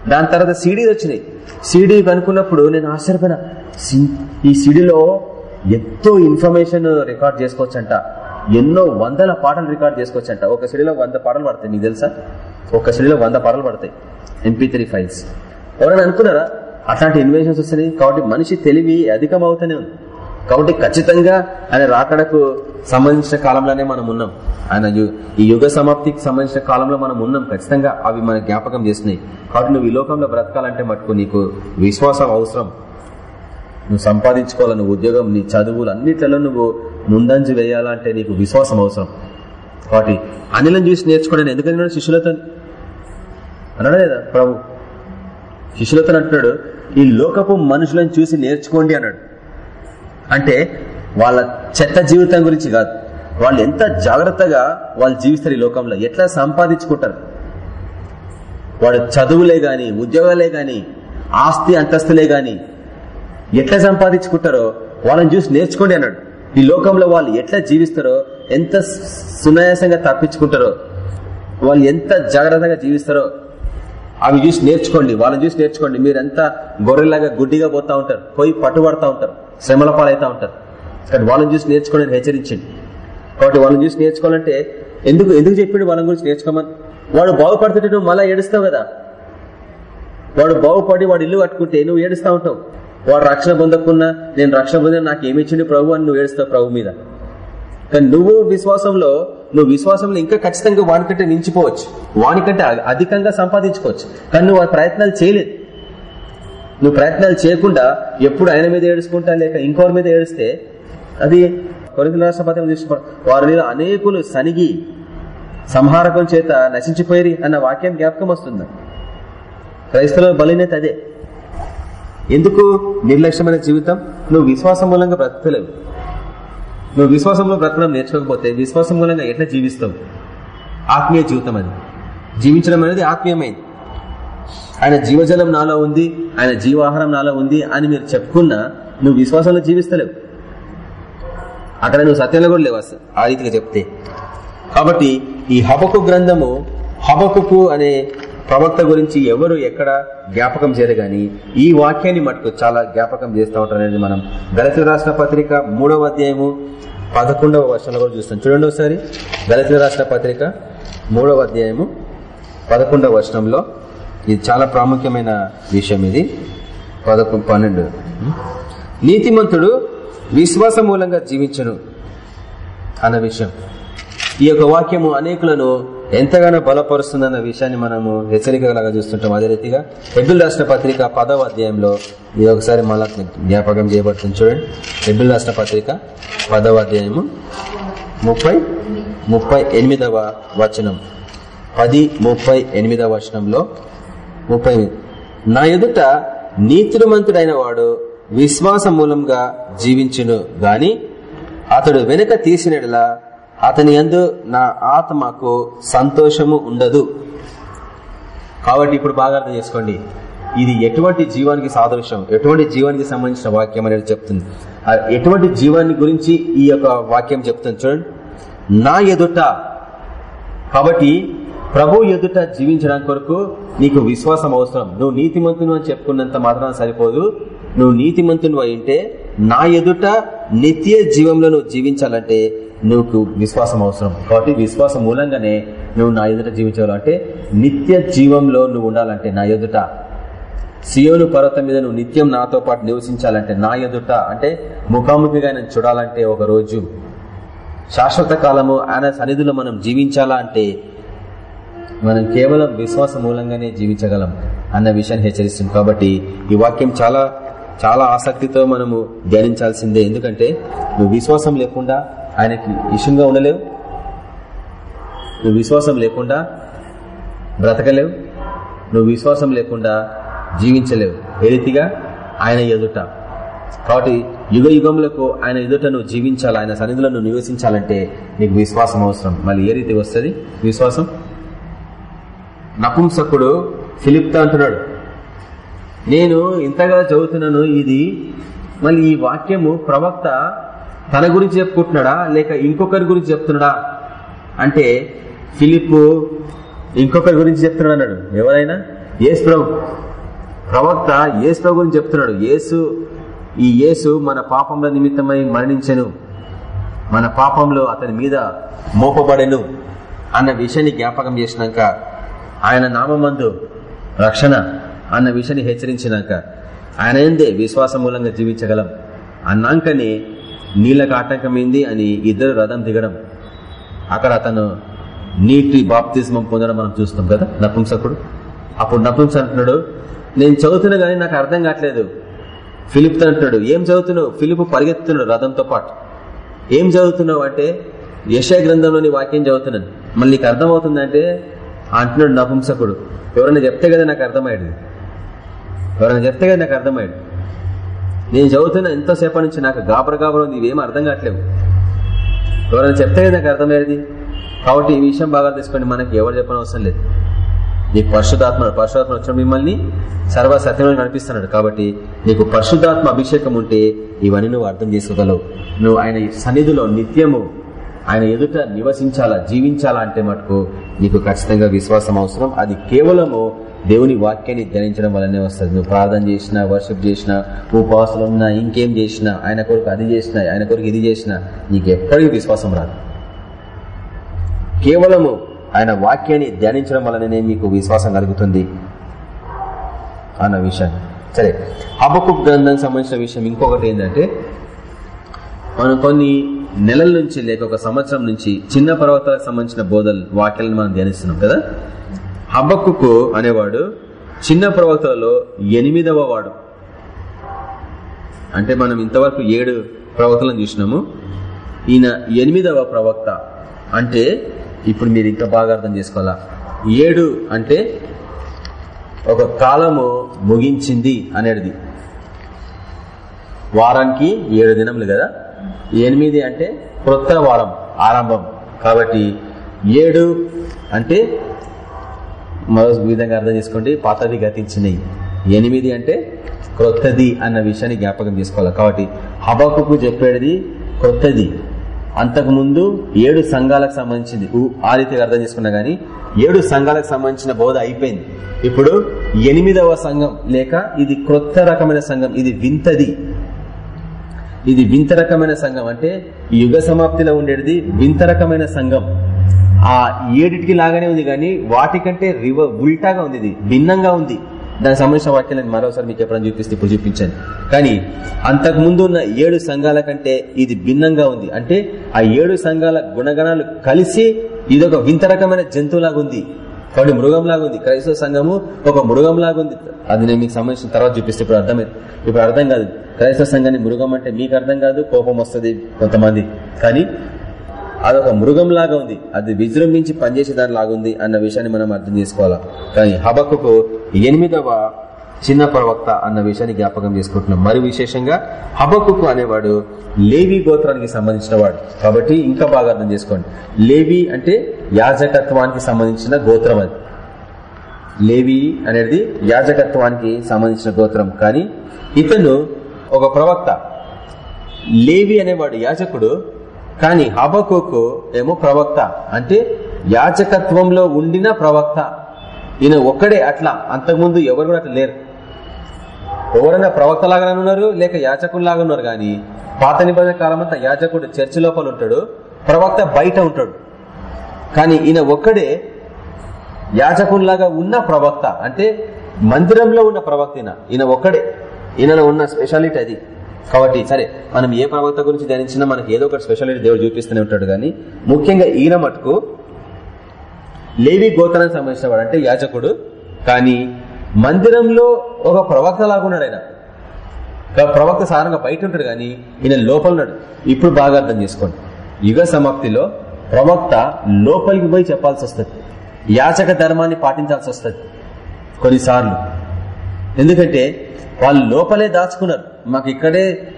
దాని తర్వాత సీడీలు వచ్చినాయి. సీడీ కనుక్కున్నప్పుడు నేను ఆశ్చర్యపోయినా. ఈ సీడీలో ఎంతో ఇన్ఫర్మేషన్ రికార్డ్ చేసుకోవచ్చంట. ఎన్నో వందల పాటలు రికార్డ్ చేసుకోవచ్చంట. ఒక సిడీలో వంద పాటలు పడతాయి మీకు తెలుసా? ఒక సిడీలో వంద పాటలు పడతాయి. ఎంపీ త్రీ ఫైల్స్ ఎవరైనా అనుకున్నారా? అట్లాంటి ఇన్వెన్షన్స్ వస్తున్నాయి. కాబట్టి మనిషి తెలివి అధికం అవుతూనే ఉంది. కాబట్టి ఖచ్చితంగా ఆయన రాకడకు సంబంధించిన కాలంలోనే మనం ఉన్నాం. ఆయన యు- ఈ యుగ సమాప్తికి సంబంధించిన కాలంలో మనం ఉన్నాం. ఖచ్చితంగా అవి మన జ్ఞాపకం చేసినాయి కాబట్టి నువ్వు ఈ లోకంలో బ్రతకాలంటే మటుకు నీకు విశ్వాసం అవసరం. నువ్వు సంపాదించుకోవాలి నువ్వు ఉద్యోగం నీ చదువులు అన్నిట్లలో నువ్వు ముందంజు వేయాలంటే నీకు విశ్వాసం అవసరం. కాబట్టి అనిలను చూసి నేర్చుకోవడానికి ఎందుకంటే శిష్యులతో? అన్నాడు లేదా? ప్రభు. శిష్యులతో అంటున్నాడు ఈ లోకపు మనుషులను చూసి నేర్చుకోండి అన్నాడు. అంటే వాళ్ళ చెత్త జీవితం గురించి కాదు. వాళ్ళు ఎంత జాగ్రత్తగా వాళ్ళు జీవిస్తారు ఈ లోకంలో ఎట్లా సంపాదించుకుంటారు? వాడు చదువులే గాని ఉద్యోగాలే గాని ఆస్తి అంతస్తులే గాని ఎట్లా సంపాదించుకుంటారో వాళ్ళని చూసి నేర్చుకోండి అన్నాడు. ఈ లోకంలో వాళ్ళు ఎట్లా జీవిస్తారో ఎంత సునాయాసంగా తప్పించుకుంటారో వాళ్ళు ఎంత జాగ్రత్తగా జీవిస్తారో అవి చూసి నేర్చుకోండి వాళ్ళని చూసి నేర్చుకోండి. మీరంతా గొర్రెలాగా గుడ్డిగా పోతా ఉంటారు పోయి పట్టుబడతా ఉంటారు. శ్రమల పాలైతా ఉంటారు. కానీ వాళ్ళని చూసి నేర్చుకోవడానికి హెచ్చరించండి. కాబట్టి వాళ్ళని చూసి నేర్చుకోవాలంటే ఎందుకు ఎందుకు చెప్పిండు వాళ్ళని గురించి నేర్చుకోమని? వాడు బాగుపడుతుంటే నువ్వు మళ్ళా ఏడుస్తావు కదా? వాడు బాగుపడి వాడు ఇల్లు కట్టుకుంటే నువ్వు ఏడుస్తా ఉంటావు. వాడు రక్షణ పొందకున్నా నేను రక్షణ పొందిన నాకు ఏమి ఇచ్చిండు ప్రభు అని నువ్వు ఏడుస్తావు ప్రభు మీద. కానీ నువ్వు విశ్వాసంలో నువ్వు విశ్వాసంలో ఇంకా ఖచ్చితంగా వానికంటే మించిపోవచ్చు. వానికంటే అధికంగా సంపాదించుకోవచ్చు. కానీ నువ్వు ప్రయత్నాలు చేయలేదు. నువ్వు ప్రయత్నాలు చేయకుండా ఎప్పుడు ఆయన మీద ఏడుచుకుంటా లేక ఇంకోరి మీద ఏడిస్తే అది కొరింత రాష్ట్రపతి తీసుకుంటా వారి మీద అనేకులు సనిగి సంహారకం చేత నశించిపోయి అన్న వాక్యం జ్ఞాపకం వస్తుంది. క్రైస్తవ బలినేత అదే. ఎందుకు? నిర్లక్ష్యమైన జీవితం. నువ్వు విశ్వాసం మూలంగా బ్రతకలేవు నువ్వు విశ్వాసంలో బ్రతకడం నేర్చుకోకపోతే విశ్వాసం మూలంగా ఎట్లా జీవిస్తావు? ఆత్మీయ జీవితం అది. జీవించడం అనేది ఆత్మీయమైంది. ఆయన జీవజలం నాలో ఉంది ఆయన జీవాహారం నాలో ఉంది అని మీరు చెప్పుకున్నా నువ్వు విశ్వాసంలో జీవిస్తలేవు. అక్కడ నువ్వు సత్యంలో కూడా లేవు అసలు ఆ రీతిగా చెప్తే. కాబట్టి ఈ హబకు గ్రంథము హబకుకు అనే ప్రవక్త గురించి ఎవరు ఎక్కడ జ్ఞాపకం చేయరు గాని ఈ వాక్యాన్ని మటుకు చాలా జ్ఞాపకం చేస్తూ ఉంటారనేది మనం దళిత రాష్ట్ర పత్రిక మూడవ అధ్యాయము పదకొండవ వర్షంలో కూడా చూస్తాం. చూడండి ఒకసారి. దళిత రాష్ట్ర పత్రిక మూడవ అధ్యాయము పదకొండవ వర్షంలో ఇది చాలా ప్రాముఖ్యమైన విషయం ఇది. పదకొ పన్నెండు. నీతిమంతుడు విశ్వాస మూలంగా జీవించను అన్న విషయం. ఈ యొక్క వాక్యము అనేకులను ఎంతగానో బలపరుస్తుందన్న విషయాన్ని మనము హెచ్చరికలాగా చూస్తుంటాం. అదే రీతిగా హెబిల్ రాష్ట్ర పత్రిక పదవ అధ్యాయంలో ఇది ఒకసారి మళ్ళా జ్ఞాపకం చేయబడుతుంది. చూడండి. హెబిల్ రాష్ట్ర పత్రిక పదవ అధ్యాయము ముప్పై ముప్పై ఎనిమిదవ వచనం. పది ముప్పై ఎనిమిదవ వచనంలో ముప్పై నా ఎదుట నీతిమంతుడైన వాడు విశ్వాస మూలంగా జీవించును గాని అతడు వెనుక తీసినట్లా అతని యందు నా ఆత్మకు సంతోషము ఉండదు. కాబట్టి ఇప్పుడు బాగా అర్థం చేసుకోండి. ఇది ఎటువంటి జీవానికి సాదృశ్యం? ఎటువంటి జీవానికి సంబంధించిన వాక్యం అనేది చెప్తుంది. ఎటువంటి జీవాన్ని గురించి ఈ యొక్క వాక్యం చెప్తుంది చూడండి. నా ఎదుట. కాబట్టి ప్రభు ఎదుట జీవించడానికి కొరకు నీకు విశ్వాసం అవసరం. నువ్వు నీతిమంతును అని చెప్పుకున్నంత మాత్రం సరిపోదు. నువ్వు నీతిమంతును అయింటే నా ఎదుట నిత్య జీవంలో నువ్వు జీవించాలంటే నువ్వు విశ్వాసం అవసరం. కాబట్టి విశ్వాసం మూలంగానే నువ్వు నా ఎదుట జీవించాలంటే నిత్య జీవంలో నువ్వు ఉండాలంటే నా ఎదుట. సియోను పర్వతం మీద నువ్వు నిత్యం నాతో పాటు నివసించాలంటే నా ఎదుట. అంటే ముఖాముఖిగా నేను చూడాలంటే ఒక రోజు. శాశ్వత కాలము ఆయన సన్నిధిలో మనం జీవించాలా అంటే మనం కేవలం విశ్వాస మూలంగానే జీవించగలం అన్న విషయాన్ని హెచ్చరిస్తుంది. కాబట్టి ఈ వాక్యం చాలా చాలా ఆసక్తితో మనము ధ్యానించాల్సిందే. ఎందుకంటే నువ్వు విశ్వాసం లేకుండా ఆయనకి ఇష్టంగా ఉండలేవు. నువ్వు విశ్వాసం లేకుండా బ్రతకలేవు. నువ్వు విశ్వాసం లేకుండా జీవించలేవు. ఏ రీతిగా? ఆయన ఎదుట. కాబట్టి యుగ యుగములకు ఆయన ఎదుట నువ్వు జీవించాలి. ఆయన సన్నిధిలో నువ్వు నివసించాలంటే నీకు విశ్వాసం అవసరం. మళ్ళీ ఏ రీతి వస్తుంది? విశ్వాసం నపుంసకుడు ఫిలిప్తో అంటున్నాడు. నేను ఇంతగా చదువుతున్నాను ఇది మళ్ళీ ఈ వాక్యము ప్రవక్త తన గురించి చెప్పుకుంటున్నాడా లేక ఇంకొకరి గురించి చెప్తున్నాడా? అంటే ఫిలిప్ ఇంకొకరి గురించి చెప్తున్నాడు అన్నాడు. ఎవరైనా? యేసు ప్రభు. ప్రవక్త యేసు ప్రభు గురించి చెప్తున్నాడు. యేసు ఈ యేసు మన పాపంలో నిమిత్తమై మరణించను. మన పాపంలో అతని మీద మోపబడెను అన్న విషయాన్ని జ్ఞాపకం చేసినాక ఆయన నామందు రక్షణ అన్న విషయాన్ని హెచ్చరించినాక ఆయన ఏందే విశ్వాస మూలంగా జీవించగలం? అన్నాకనే నీళ్ళకు ఆటంకమైంది అని ఇద్దరు రథం దిగడం. అక్కడ అతను నీటి బాప్తిజమం పొందడం మనం చూస్తాం కదా నపుంసకుడు. అప్పుడు నపుంస అంటున్నాడు నేను చదువుతున్నా కానీ నాకు అర్థం కావట్లేదు. ఫిలిప్ అంటున్నాడు ఏం చదువుతున్నావు? ఫిలిప్ పరిగెత్తున్నాడు రథంతో పాటు. ఏం చదువుతున్నావు? అంటే యశ గ్రంథంలోని వాక్యం చదువుతున్నాను. మళ్ళీ నీకు అర్థమవుతుందంటే అంటున్నాడు నపుంసకుడు. ఎవరైనా చెప్తే కదా నాకు అర్థమయ్యేది? ఎవరైనా చెప్తే కదా నాకు అర్థమయ్యాడు నేను చదువుతున్నా ఎంతోసేపటి నుంచి నాకు గాబర గాబర ఉంది ఇవేం అర్థం కావట్లేవు. ఎవరైనా చెప్తే కదా నాకు అర్థమయ్యేది? కాబట్టి ఈ విషయం బాగా తీసుకోండి మనకి ఎవరు చెప్పని అవసరం లేదు. నీకు పరిశుధాత్మ పరిశుధాత్మ వచ్చిన మిమ్మల్ని సర్వ సత్యంలో నడిపిస్తున్నాడు. కాబట్టి నీకు పరిశుధాత్మ అభిషేకం ఉంటే ఇవన్నీ నువ్వు అర్థం చేసుకోగలవు. నువ్వు ఆయన సన్నిధిలో నిత్యము ఆయన ఎదుట నివసించాలా జీవించాలా అంటే మటుకు నీకు ఖచ్చితంగా విశ్వాసం అవసరం. అది కేవలము దేవుని వాక్యాన్ని ధ్యానించడం వల్లనే వస్తుంది. నువ్వు ప్రార్థన చేసినా వర్షిప్ చేసినా ఉపవాసాలు ఉన్నా ఇంకేం చేసినా ఆయన కొరకు అది చేసినా ఆయన కొరకు ఇది చేసినా నీకు ఎప్పటికీ విశ్వాసం రాదు. కేవలము ఆయన వాక్యాన్ని ధ్యానించడం వల్లనే మీకు విశ్వాసం కలుగుతుంది అన్న విషయాన్ని సరే హబకు గ్రంథానికి సంబంధించిన విషయం ఇంకొకటి ఏంటంటే మనం కొన్ని నెలల నుంచి లేక ఒక సంవత్సరం నుంచి చిన్న పర్వతాలకు సంబంధించిన బోధలు వాక్యాలను మనం ధ్యానిస్తున్నాం కదా? హబక్కుకు అనేవాడు చిన్న ప్రవక్తలలో ఎనిమిదవ వాడు. అంటే మనం ఇంతవరకు ఏడు ప్రవక్తలను చూసినాము. ఈయన ఎనిమిదవ ప్రవక్త. అంటే ఇప్పుడు మీరు ఇంకా బాగా అర్థం చేసుకోవాలా? ఏడు అంటే ఒక కాలము ముగించింది అనేది వారానికి ఏడు దినములు కదా? ఎనిమిది అంటే క్రొత్త వారం ఆరంభం. కాబట్టి ఏడు అంటే మరో విధంగా అర్థం చేసుకోండి. పాతవి గతించినవి ఎనిమిది అంటే క్రొత్తది అన్న విషయాన్ని జ్ఞాపకం చేసుకోవాలి. కాబట్టి హబకుకు చెప్పేది క్రొత్తది. అంతకుముందు ఏడు సంఘాలకు సంబంధించింది. ఆ రీతిగా అర్థం చేసుకున్నా గానీ ఏడు సంఘాలకు సంబంధించిన బోధ అయిపోయింది. ఇప్పుడు ఎనిమిదవ సంఘం లేక ఇది క్రొత్త రకమైన సంఘం. ఇది వింతది. ఇది వింత రకమైన సంఘం. అంటే యుగ సమాప్తిలో ఉండేది వింత రకమైన సంఘం. ఆ ఏడిటికి లాగానే ఉంది కానీ వాటికంటే రివ ఉల్టాగా ఉంది ఇది భిన్నంగా ఉంది. దానికి సంబంధించిన వాక్యాలను మరోసారి మీకు ఎప్పుడైనా చూపిస్తే ఇప్పుడు చూపించాను కానీ అంతకు ముందు ఉన్న ఏడు సంఘాల కంటే ఇది భిన్నంగా ఉంది. అంటే ఆ ఏడు సంఘాల గుణగణాలు కలిసి ఇది ఒక వింత రకమైన జంతువులాగా ఉంది. కాబట్టి మృగంలాగా ఉంది క్రైస్తవ సంఘము ఒక మృగంలాగా ఉంది అది నేను మీకు సంబంధించిన తర్వాత చూపిస్తే ఇప్పుడు అర్థమైంది ఇప్పుడు అర్థం కాదు. క్రైస్తవ సంఘాన్ని మృగం అంటే మీకు అర్థం కాదు కోపం వస్తుంది కొంతమంది. కానీ అదొక మృగంలాగా ఉంది. అది విజృంభించి పనిచేసే దానిలాగా ఉంది అన్న విషయాన్ని మనం అర్థం చేసుకోవాలా? కానీ హబక్కుకు ఎనిమిదవ చిన్న ప్రవక్త అన్న విషయాన్ని జ్ఞాపకం చేసుకుంటున్నాం. మరి విశేషంగా హబకుకు అనేవాడు లేవి గోత్రానికి సంబంధించిన వాడు కాబట్టి ఇంకా బాగా అర్థం చేసుకోండి. లేవి అంటే యాజకత్వానికి సంబంధించిన గోత్రం అది. లేవి అనేది యాజకత్వానికి సంబంధించిన గోత్రం. కానీ ఇతను ఒక ప్రవక్త. లేవి అనేవాడు యాజకుడు కానీ హబకోకు ఏమో ప్రవక్త. అంటే యాజకత్వంలో ఉండిన ప్రవక్త. ఈయన ఒక్కడే అట్లా. అంతకుముందు ఎవరు కూడా అట్లా లేరు. ఎవరైనా ప్రవక్త లాగానే ఉన్నారు లేక యాచకుల్లాగా ఉన్నారు కానీ పాత నిబంధన కాలం అంతా యాచకుడు చర్చి లోపల ఉంటాడు ప్రవక్త బయట ఉంటాడు. కానీ ఈయన ఒక్కడే యాచకుడులాగా ఉన్న ప్రవక్త అంటే మందిరంలో ఉన్న ప్రవక్త ఈయన. ఒక్కడే. ఈయనలో ఉన్న స్పెషాలిటీ అది. కాబట్టి సరే మనం ఏ ప్రవక్త గురించి ధ్యానించినా మనకి ఏదో ఒకటి స్పెషాలిటీ దేవుడు చూపిస్తూనే ఉంటాడు కానీ ముఖ్యంగా ఈయన మటుకు లేవి గోత్రానికి సంబంధించిన వాడు అంటే యాచకుడు. కానీ మందిరంలో ఒక ప్రవక్త లాగున్నాడు ఆయన ప్రవక్త సాధారణంగా బయట ఉంటాడు కానీ ఈయన లోపల ఉన్నాడు. ఇప్పుడు బాగా అర్థం చేసుకోండి. యుగ సమాప్తిలో ప్రవక్త లోపలికి పోయి చెప్పాల్సి వస్తుంది. యాచక ధర్మాన్ని పాటించాల్సి వస్తుంది. కొన్నిసార్లు. ఎందుకంటే వాళ్ళు లోపలే దాచుకున్నారు. మాకు ఇక్కడే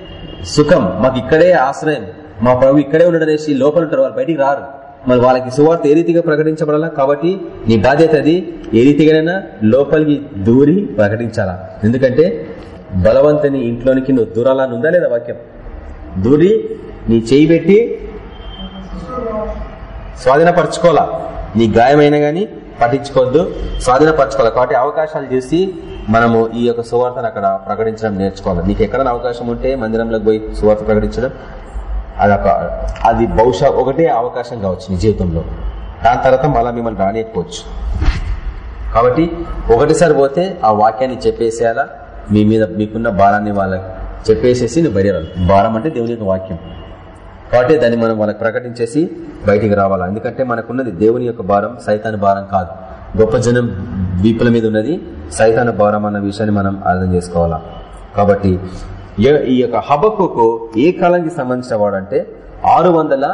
సుఖం మాకు ఇక్కడే ఆశ్రయం మా ప్రభు ఇక్కడే ఉన్నాడనేసి లోపల ఉంటారు వాళ్ళు బయటికి రారు. మరి వాళ్ళకి సువార్త ఏ రీతిగా ప్రకటించబడాలా? కాబట్టి నీ బాధ్యత అది ఏ రీతిగానైనా లోపలికి దూరి ప్రకటించాలా? ఎందుకంటే బలవంతుని ఇంట్లోనికి నువ్వు దూరాలని ఉందా లేదా వాక్యం? దూరి నీ చేయి పెట్టి స్వాధీనపరచుకోవాలా? నీ గాయమైనా గాని పట్టించుకోవద్దు స్వాధీనపరచుకోవాలి? కాబట్టి అవకాశాలు చూసి మనము ఈ యొక్క సువార్తను అక్కడ ప్రకటించడం నేర్చుకోవాలి? నీకు ఎక్కడైనా అవకాశం ఉంటే మందిరంలోకి పోయి సువార్త ప్రకటించడం అదొక అది బహుశా ఒకటే అవకాశం కావచ్చు నీ జీవితంలో. దాని తర్వాత మళ్ళీ మిమ్మల్ని రానియకపోవచ్చు. కాబట్టి ఒకటిసారి పోతే ఆ వాక్యాన్ని చెప్పేసేయాలా? మీ మీద మీకున్న భారాన్ని వాళ్ళకి చెప్పేసేసి నువ్వు బయలుదేరాలి భారం అంటే దేవుని యొక్క వాక్యం. కాబట్టి దాన్ని మనం వాళ్ళకి ప్రకటించేసి బయటికి రావాలా? ఎందుకంటే మనకున్నది దేవుని యొక్క భారం సైతాన్ భారం కాదు. గొప్ప జనం వీపుల మీద ఉన్నది సైతాన భారం అన్న విషయాన్ని మనం అర్థం చేసుకోవాలా? కాబట్టి ఈ యొక్క హబక్కుకు ఏ కాలానికి సంబంధించిన వాడంటే ఆరు వందల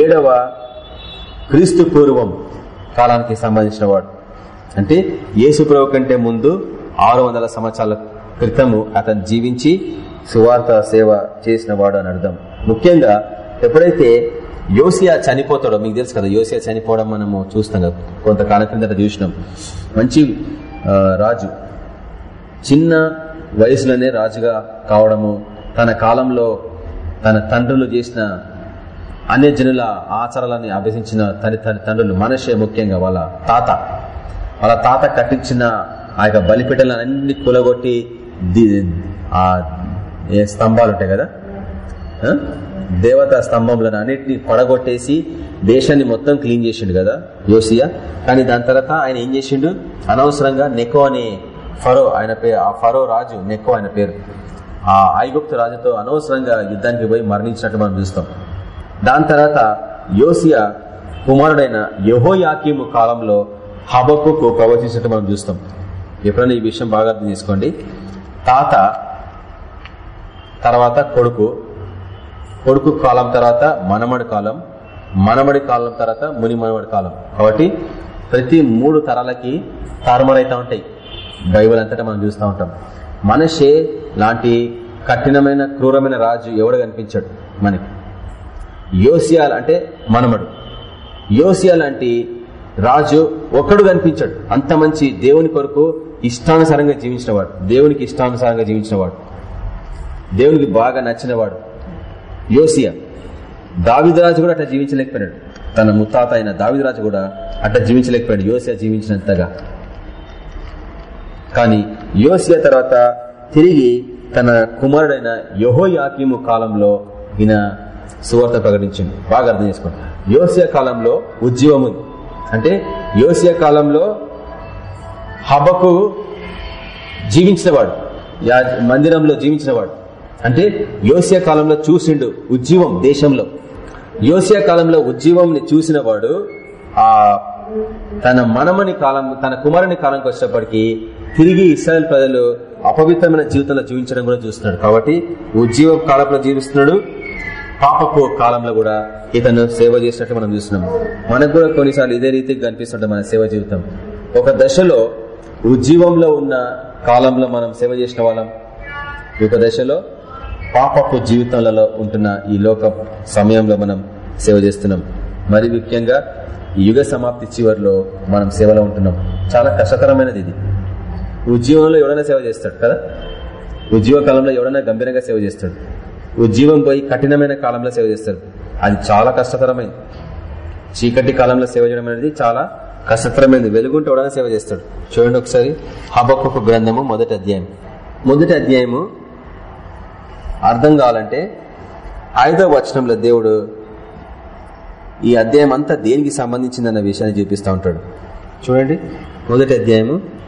ఏడవ క్రీస్తు పూర్వం కాలానికి సంబంధించిన వాడు. అంటే యేసుప్రభు కంటే ముందు ఆరు వందల సంవత్సరాల క్రితము అతను జీవించి సువార్త సేవ చేసిన వాడు అని అర్థం. ముఖ్యంగా ఎప్పుడైతే యోసియా చనిపోతాడో మీకు తెలుసు కదా యోసియా చనిపోవడం మనము చూస్తాం కదా కొంతకాలం కిందట చూసినాం. మంచి రాజు చిన్న వయసులోనే రాజుగా కావడము తన కాలంలో తన తండ్రులు చేసిన అన్ని జనుల ఆచారాలని అభ్యసించిన తన తన తండ్రులు మనషే ముఖ్యంగా వాళ్ళ తాత. వాళ్ళ తాత కట్టించిన ఆ యొక్క బలిపీటలన్నీ కూలగొట్టి ఆ ఏ స్తంభాలు ఉంటాయి కదా? దేవతా స్తంభంలను అన్నిటిని పడగొట్టేసి దేశాన్ని మొత్తం క్లీన్ చేసిండు కదా యోసియా కానీ దాని తర్వాత ఆయన ఏం చేసిండు? అనవసరంగా నెకో అనే ఫరో ఆయన పేరు ఆ ఫరో రాజు నెక్కో ఆయన పేరు. ఆ ఐగుప్తు రాజుతో అనవసరంగా యుద్ధానికి పోయి మరణించినట్టు మనం చూస్తాం. దాని తర్వాత యోసియా కుమారుడైన యహోయాకీము కాలంలో హబక్కుకు ప్రవచించినట్టు మనం చూస్తాం. ఎప్పుడైనా ఈ విషయం బాగా అర్థం చేసుకోండి. తాత తర్వాత కొడుకు. కొడుకు కాలం తర్వాత మనమడి కాలం. మనమడి కాలం తర్వాత ముని మనమడి కాలం. కాబట్టి ప్రతి మూడు తరాలకి తారుమారైతా ఉంటాయి. బైబుల్ అంతటా మనం చూస్తూ ఉంటాం. మనిషే లాంటి కఠినమైన క్రూరమైన రాజు ఎవడు కనిపించాడు? మనకి. యోసియాల్ అంటే మనమడు. యోసియా లాంటి రాజు ఒక్కడు కనిపించాడు. అంత మంచి దేవుని కొరకు ఇష్టానుసారంగా జీవించినవాడు. దేవునికి ఇష్టానుసారంగా జీవించినవాడు. దేవునికి బాగా నచ్చినవాడు. యోసియా. దావిదరాజు కూడా అట్లా జీవించలేకపోయాడు తన ముత్తాత అయిన దావిదరాజు కూడా అట్లా జీవించలేకపోయాడు. యోసియా జీవించినంతగా. కానీ యోసియా తర్వాత తిరిగి తన కుమారుడైన యహోయాకీము కాలంలో ఈయన సువార్త ప్రకటించింది బాగా అర్థం చేసుకోండి యోసియా కాలంలో ఉద్యమం ఉంది. అంటే యోసియా కాలంలో హబకు జీవించినవాడు. మందిరంలో జీవించినవాడు. అంటే యోసియా కాలంలో చూసిండు ఉజ్జీవం దేశంలో. యోసియా కాలంలో ఉజ్జీవంని చూసిన వాడు ఆ తన మనమని కాలం తన కుమారుని కాలంకి వచ్చేటప్పటికి తిరిగి ఇస్రాయల్ ప్రజలు అపవిత్రమైన జీవితంలో జీవించడం కూడా చూస్తున్నాడు. కాబట్టి ఉజ్జీవ కాలంలో జీవిస్తున్నాడు. పాపపు కాలంలో కూడా ఇతను సేవ చేసినట్టు మనం చూస్తున్నాం. మనకు కూడా కొన్నిసార్లు ఇదే రీతికి కనిపిస్తుంటాం మన సేవ జీవితం. ఒక దశలో ఉజ్జీవంలో ఉన్న కాలంలో మనం సేవ చేసిన వాళ్ళం. ఒక దశలో పాపపు జీవితాలలో ఉంటున్న ఈ లోక సమయంలో మనం సేవ చేస్తున్నాం. మరి ముఖ్యంగా యుగ సమాప్తి చివరిలో మనం సేవలో ఉంటున్నాం. చాలా కష్టతరమైనది ఇది. ఉద్యోగంలో ఎవడైనా సేవ చేస్తాడు కదా? ఉద్యోగ కాలంలో ఎవడైనా గంభీరంగా సేవ చేస్తాడు. ఉద్యోగం పోయి కఠినమైన కాలంలో సేవ చేస్తాడు. అది చాలా కష్టతరమైంది. చీకటి కాలంలో సేవ చేయడం అనేది చాలా కష్టతరమైనది వెలుగుంటే ఎవడైనా సేవ చేస్తాడు. చూడండి ఒకసారి హబక్కొక గ్రంథము మొదటి అధ్యాయం. మొదటి అధ్యాయము అర్థం కావాలంటే ఐదవ వచనంలో దేవుడు ఈ అధ్యాయం అంతా దేనికి సంబంధించిందన్న విషయాన్ని చూపిస్తూ ఉంటాడు. చూడండి. మొదటి అధ్యాయము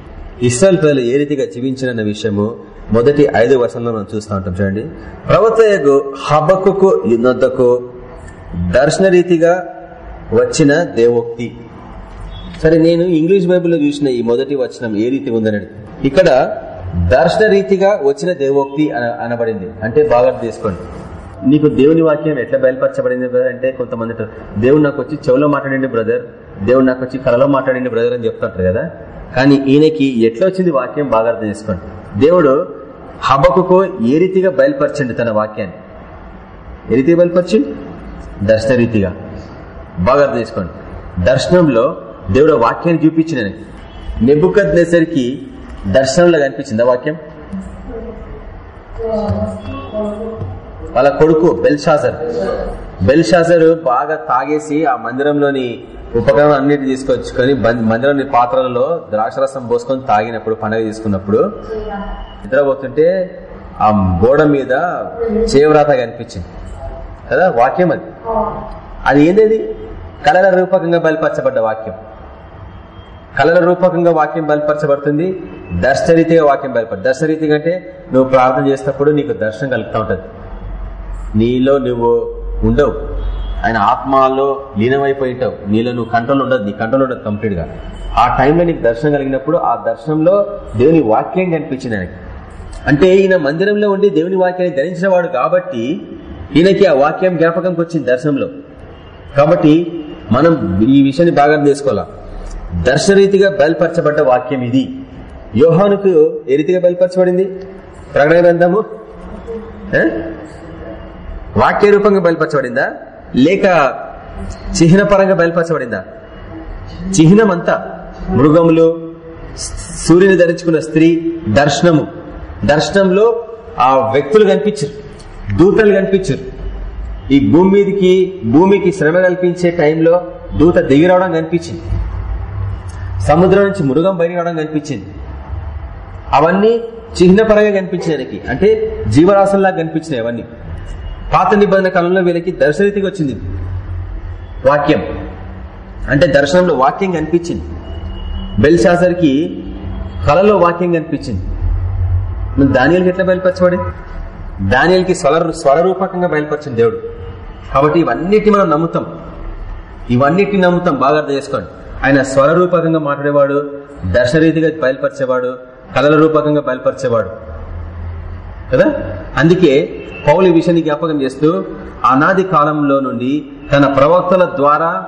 ఇస్రాయల్ ప్రజలు ఏ రీతిగా జీవించినన్న విషయము మొదటి ఐదు వర్షంలో మనం చూస్తూ ఉంటాం. చూడండి. ప్రవర్తయకు హబక్కుకు యుద్ధకు దర్శన రీతిగా వచ్చిన దేవోక్తి. సరే నేను ఇంగ్లీష్ బైబిల్లో చూసిన ఈ మొదటి వచనం ఏ రీతి ఉందని ఇక్కడ దర్శన రీతిగా వచ్చిన దేవోక్తి అనబడింది. అంటే బాగా తీసుకోండి. నీకు దేవుని వాక్యం ఎట్లా బయలుపరచబడింది బ్రదర్ అంటే కొంతమంది దేవుడు నాకు వచ్చి చెవులో మాట్లాడండి బ్రదర్ దేవుడు నాకు వచ్చి కలలో మాట్లాడండి బ్రదర్ అని చెప్తుంటారు కదా. కానీ ఈయనకి ఎట్లా వచ్చింది వాక్యం బాగా అర్థం చేసుకోండి. దేవుడు హబకుకు ఏ రీతిగా బయలుపరచండి తన వాక్యాన్ని? ఏ రీతిగా బయలుపరిచింది దర్శన రీతిగా. బాగా అర్థం చేసుకోండి. దర్శనంలో దేవుడు వాక్యాన్ని చూపించిన నెబ్బుకద్ నెసరికి దర్శనంలో కనిపించింది ఆ వాక్యం? వాళ్ళ కొడుకు బెల్షాజర్. బెల్షాసరు బాగా తాగేసి ఆ మందిరంలోని ఉపకరణం అన్నిటి తీసుకొచ్చుకొని మందిరంలోని పాత్రలలో ద్రాక్షరసం పోసుకొని తాగినప్పుడు పండగ తీసుకున్నప్పుడు నిద్రపోతుంటే ఆ గోడ మీద చేవరాత కనిపించింది. కదా? వాక్యం అది. అది ఏంటది కళల రూపకంగా బయలుపరచబడ్డ వాక్యం. కళల రూపకంగా వాక్యం బయలుపరచబడుతుంది. దర్శరీతిగా వాక్యం బయలుపడు దర్శరీతిగా అంటే నువ్వు ప్రార్థన చేసినప్పుడు నీకు దర్శనం కలుగుతూ ఉంటుంది. నీలో నువ్వు ఉండవు. ఆయన ఆత్మలో లీనమైపోయి ఉంటావు నీలో నువ్వు కంట్రోల్ ఉండదు. నీ కంట్రోల్ ఉండదు కంప్లీట్గా ఆ టైంలో నీకు దర్శనం కలిగినప్పుడు ఆ దర్శనంలో దేవుని వాక్యం కనిపించింది ఆయనకి. అంటే ఈయన మందిరంలో ఉండి దేవుని వాక్యాన్ని ధరించినవాడు కాబట్టి ఈయనకి ఆ వాక్యం జ్ఞాపకంకి వచ్చింది దర్శనంలో. కాబట్టి మనం ఈ విషయాన్ని బాగా చేసుకోవాలా? దర్శరీతిగా బయలుపరచబడ్డ వాక్యం ఇది. యోహానుకు ఏ రీతిగా బయలుపరచబడింది? ప్రకటన గ్రంథము? వాక్య రూపంగా బయలుపరచబడిందా? లేక చిహ్న పరంగా బయలుపరచబడిందా? చిహ్నం అంతా మృగములు సూర్యుని ధరించుకున్న స్త్రీ దర్శనము. దర్శనంలో ఆ వ్యక్తులు కనిపించరు దూతలు కనిపించరు. ఈ భూమి మీదకి భూమికి శ్రమ కల్పించే టైంలో దూత దిగి రావడం కనిపించింది. సముద్రం నుంచి మృగం బయట రావడం కనిపించింది. అవన్నీ చిహ్నపరంగా కనిపించినాయి ఆయనకి అంటే జీవరాశంలా కనిపించినాయి అవన్నీ. పాత నిబంధన కాలంలో వీళ్ళకి దర్శనరీతిగా వచ్చింది. వాక్యం. అంటే దర్శనంలో వాక్యం కనిపించింది. బెల్షాసర్కి కళలో వాక్యం కనిపించింది. దానియాలకి ఎట్లా బయలుపరచబడి? దానియల్కి స్వర స్వరరూపకంగా బయలుపరిచింది దేవుడు. కాబట్టి ఇవన్నిటి మనం నమ్ముతాం. ఇవన్నిటిని నమ్ముతాం. బాగా అర్థం చేసుకోండి. ఆయన స్వరరూపకంగా మాట్లాడేవాడు దర్శరీతిగా బయలుపరిచేవాడు కళల రూపకంగా బయలుపరిచేవాడు. కదా? అందుకే పౌలు ఈ విషయాన్ని జ్ఞాపకం చేస్తూ అనాది కాలంలో నుండి తన ప్రవక్తల ద్వారా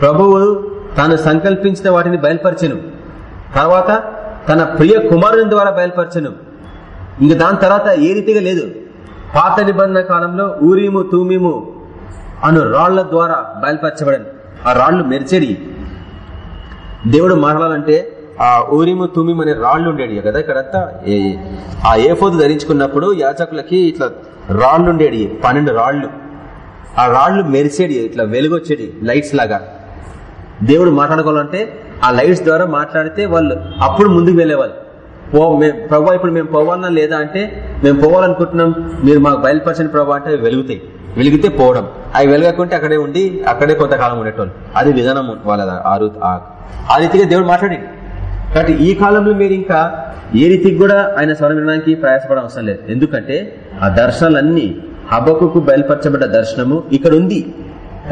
ప్రభువు తాను సంకల్పించిన వాటిని బయలుపరచెను. తర్వాత తన ప్రియ కుమారుని ద్వారా బయలుపరచెను. ఇంక దాని తర్వాత ఏ రీతిగా లేదు. పాత నిబంధన కాలంలో ఊరీము తూమిము అను రాళ్ళ ద్వారా బయలుపరచబడను. ఆ రాళ్ళు మెరిచేడి దేవుడు మాట్లాడాలంటే ఆ ఊరిము తుమిం అనే రాళ్ళు ఉండేది కదా ఇక్కడంతా? ఏ- ఆ ఏఫోదు ధరించుకున్నప్పుడు యాచకులకి ఇట్లా రాళ్ళు ఉండేది పన్నెండు రాళ్ళు ఆ రాళ్ళు మెరిసేడి ఇట్లా వెలుగొచ్చేది లైట్స్ లాగా. దేవుడు మాట్లాడుకోవాలంటే ఆ లైట్స్ ద్వారా మాట్లాడితే వాళ్ళు అప్పుడు ముందుకు వెళ్ళేవాళ్ళు. ఓ మేము ప్రభా ఇప్పుడు మేము పోవాలన్నా లేదా అంటే మేము పోవాలనుకుంటున్నాం మీరు మాకు బయలుపరచని ప్రభా అంటే వెలుగుతాయి. వెలిగితే పోవడం. అవి వెలగకుంటే అక్కడే ఉండి అక్కడే కొంతకాలం ఉండేటోళ్ళు. అది విధానం వాళ్ళ ఆ ఆ- ఆ రీతిగా దేవుడు మాట్లాడింది కాబట్టి ఈ కాలంలో మీరు ఇంకా ఏ రీతికి కూడా ఆయన స్వరం వినడానికి ప్రయాసపడడం అవసరం లేదు. ఎందుకంటే ఆ దర్శనాలన్నీ హబకుకు బయలుపరచబడ్డ దర్శనము. ఇక్కడ ఉంది.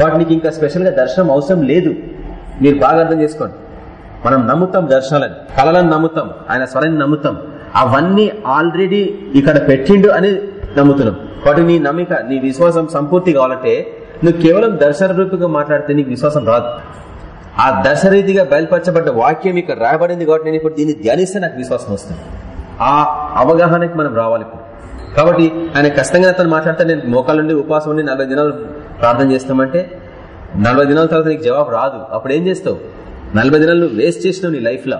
వాటికి ఇంకా స్పెషల్గా దర్శనం అవసరం లేదు. మీరు బాగా అర్థం చేసుకోండి. మనం నమ్ముతాం దర్శనాలని. కళలను నమ్ముతాం. ఆయన స్వరాన్ని నమ్ముతాం. అవన్నీ ఆల్రెడీ ఇక్కడ పెట్టిండు అని నమ్ముతున్నాం. వాటి నీ నమ్మిక నీ విశ్వాసం సంపూర్తి కావాలంటే నువ్వు కేవలం దర్శన రూపంగా మాట్లాడితే నీకు విశ్వాసం రాదు. ఆ దశరీతిగా బయలుపరచబడ్డ వాక్యం ఇక్కడ రాయబడింది కాబట్టి నేను ఇప్పుడు దీన్ని ధ్యానిస్తే నాకు విశ్వాసం వస్తుంది. ఆ అవగాహనకి మనం రావాలి ఇప్పుడు. కాబట్టి ఆయన కష్టంగా అతను మాట్లాడితే నేను మోకాళ్ళుండి నుండి ఉపవాసం ఉండి నలభై దినాలు ప్రార్థన చేస్తామంటే నలభై దినాల తర్వాత నీకు జవాబు రాదు. అప్పుడు ఏం చేస్తావు? నలభై దినాలు వేస్ట్ చేసినావు నీ లైఫ్లో.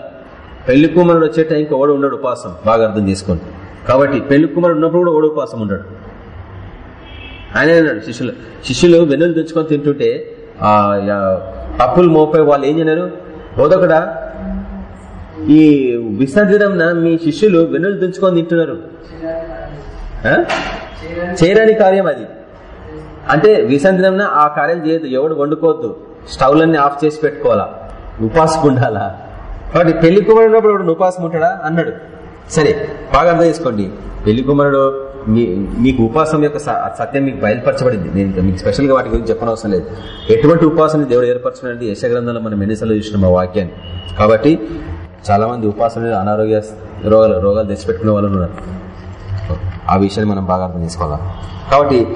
పెళ్ళి కుమారుడు వచ్చే టైంకి ఓడు ఉండడు ఉపవాసం. బాగా అర్థం చేసుకోండి. కాబట్టి పెళ్ళి కుమారుడు ఉన్నప్పుడు కూడా ఓడు ఉపవాసం ఉండడు ఆయన అన్నాడు శిష్యులు శిష్యులు వెన్నులు తెచ్చుకొని తింటుంటే అప్పులు మోపై మోపే వాళ్ళు ఏం చేయలేరు బోధకుడా ఈ విశ్రాంతి మీ శిష్యులు వెన్నులు దుంచుకొని తింటున్నారు. చేయరాని కార్యం అది. అంటే విశ్రాంతి ఆ కార్యం చేయదు ఎవడు వండుకోవద్దు. స్టవ్లన్నీ ఆఫ్ చేసి పెట్టుకోవాలా? ఉపాసం ఉండాలా? కాబట్టి పెళ్ళి కుమారుడు ఉన్నప్పుడు ఉపాసం ఉంటాడా? అన్నాడు. సరే బాగా అర్థం చేసుకోండి. పెళ్ళి కుమారుడు మీకు ఉపాసం యొక్క స- సత్యం మీకు బయలుపరచబడింది. నేను మీకు స్పెషల్గా వాటి గురించి చెప్పనవసరం లేదు. ఎటువంటి ఉపాసన దేవుడు ఏర్పరచడానికి యశ గ్రంథంలో మనం ఎన్నిసార్లు చూసినాం ఆ వాక్యాన్ని. కాబట్టి చాలా మంది ఉపాసన అనారోగ్య రోగాలు రోగాలు తెచ్చిపెట్టుకునే వాళ్ళు ఉన్నారు. ఆ విషయాన్ని మనం బాగా అర్థం చేసుకోవాలి? కాబట్టి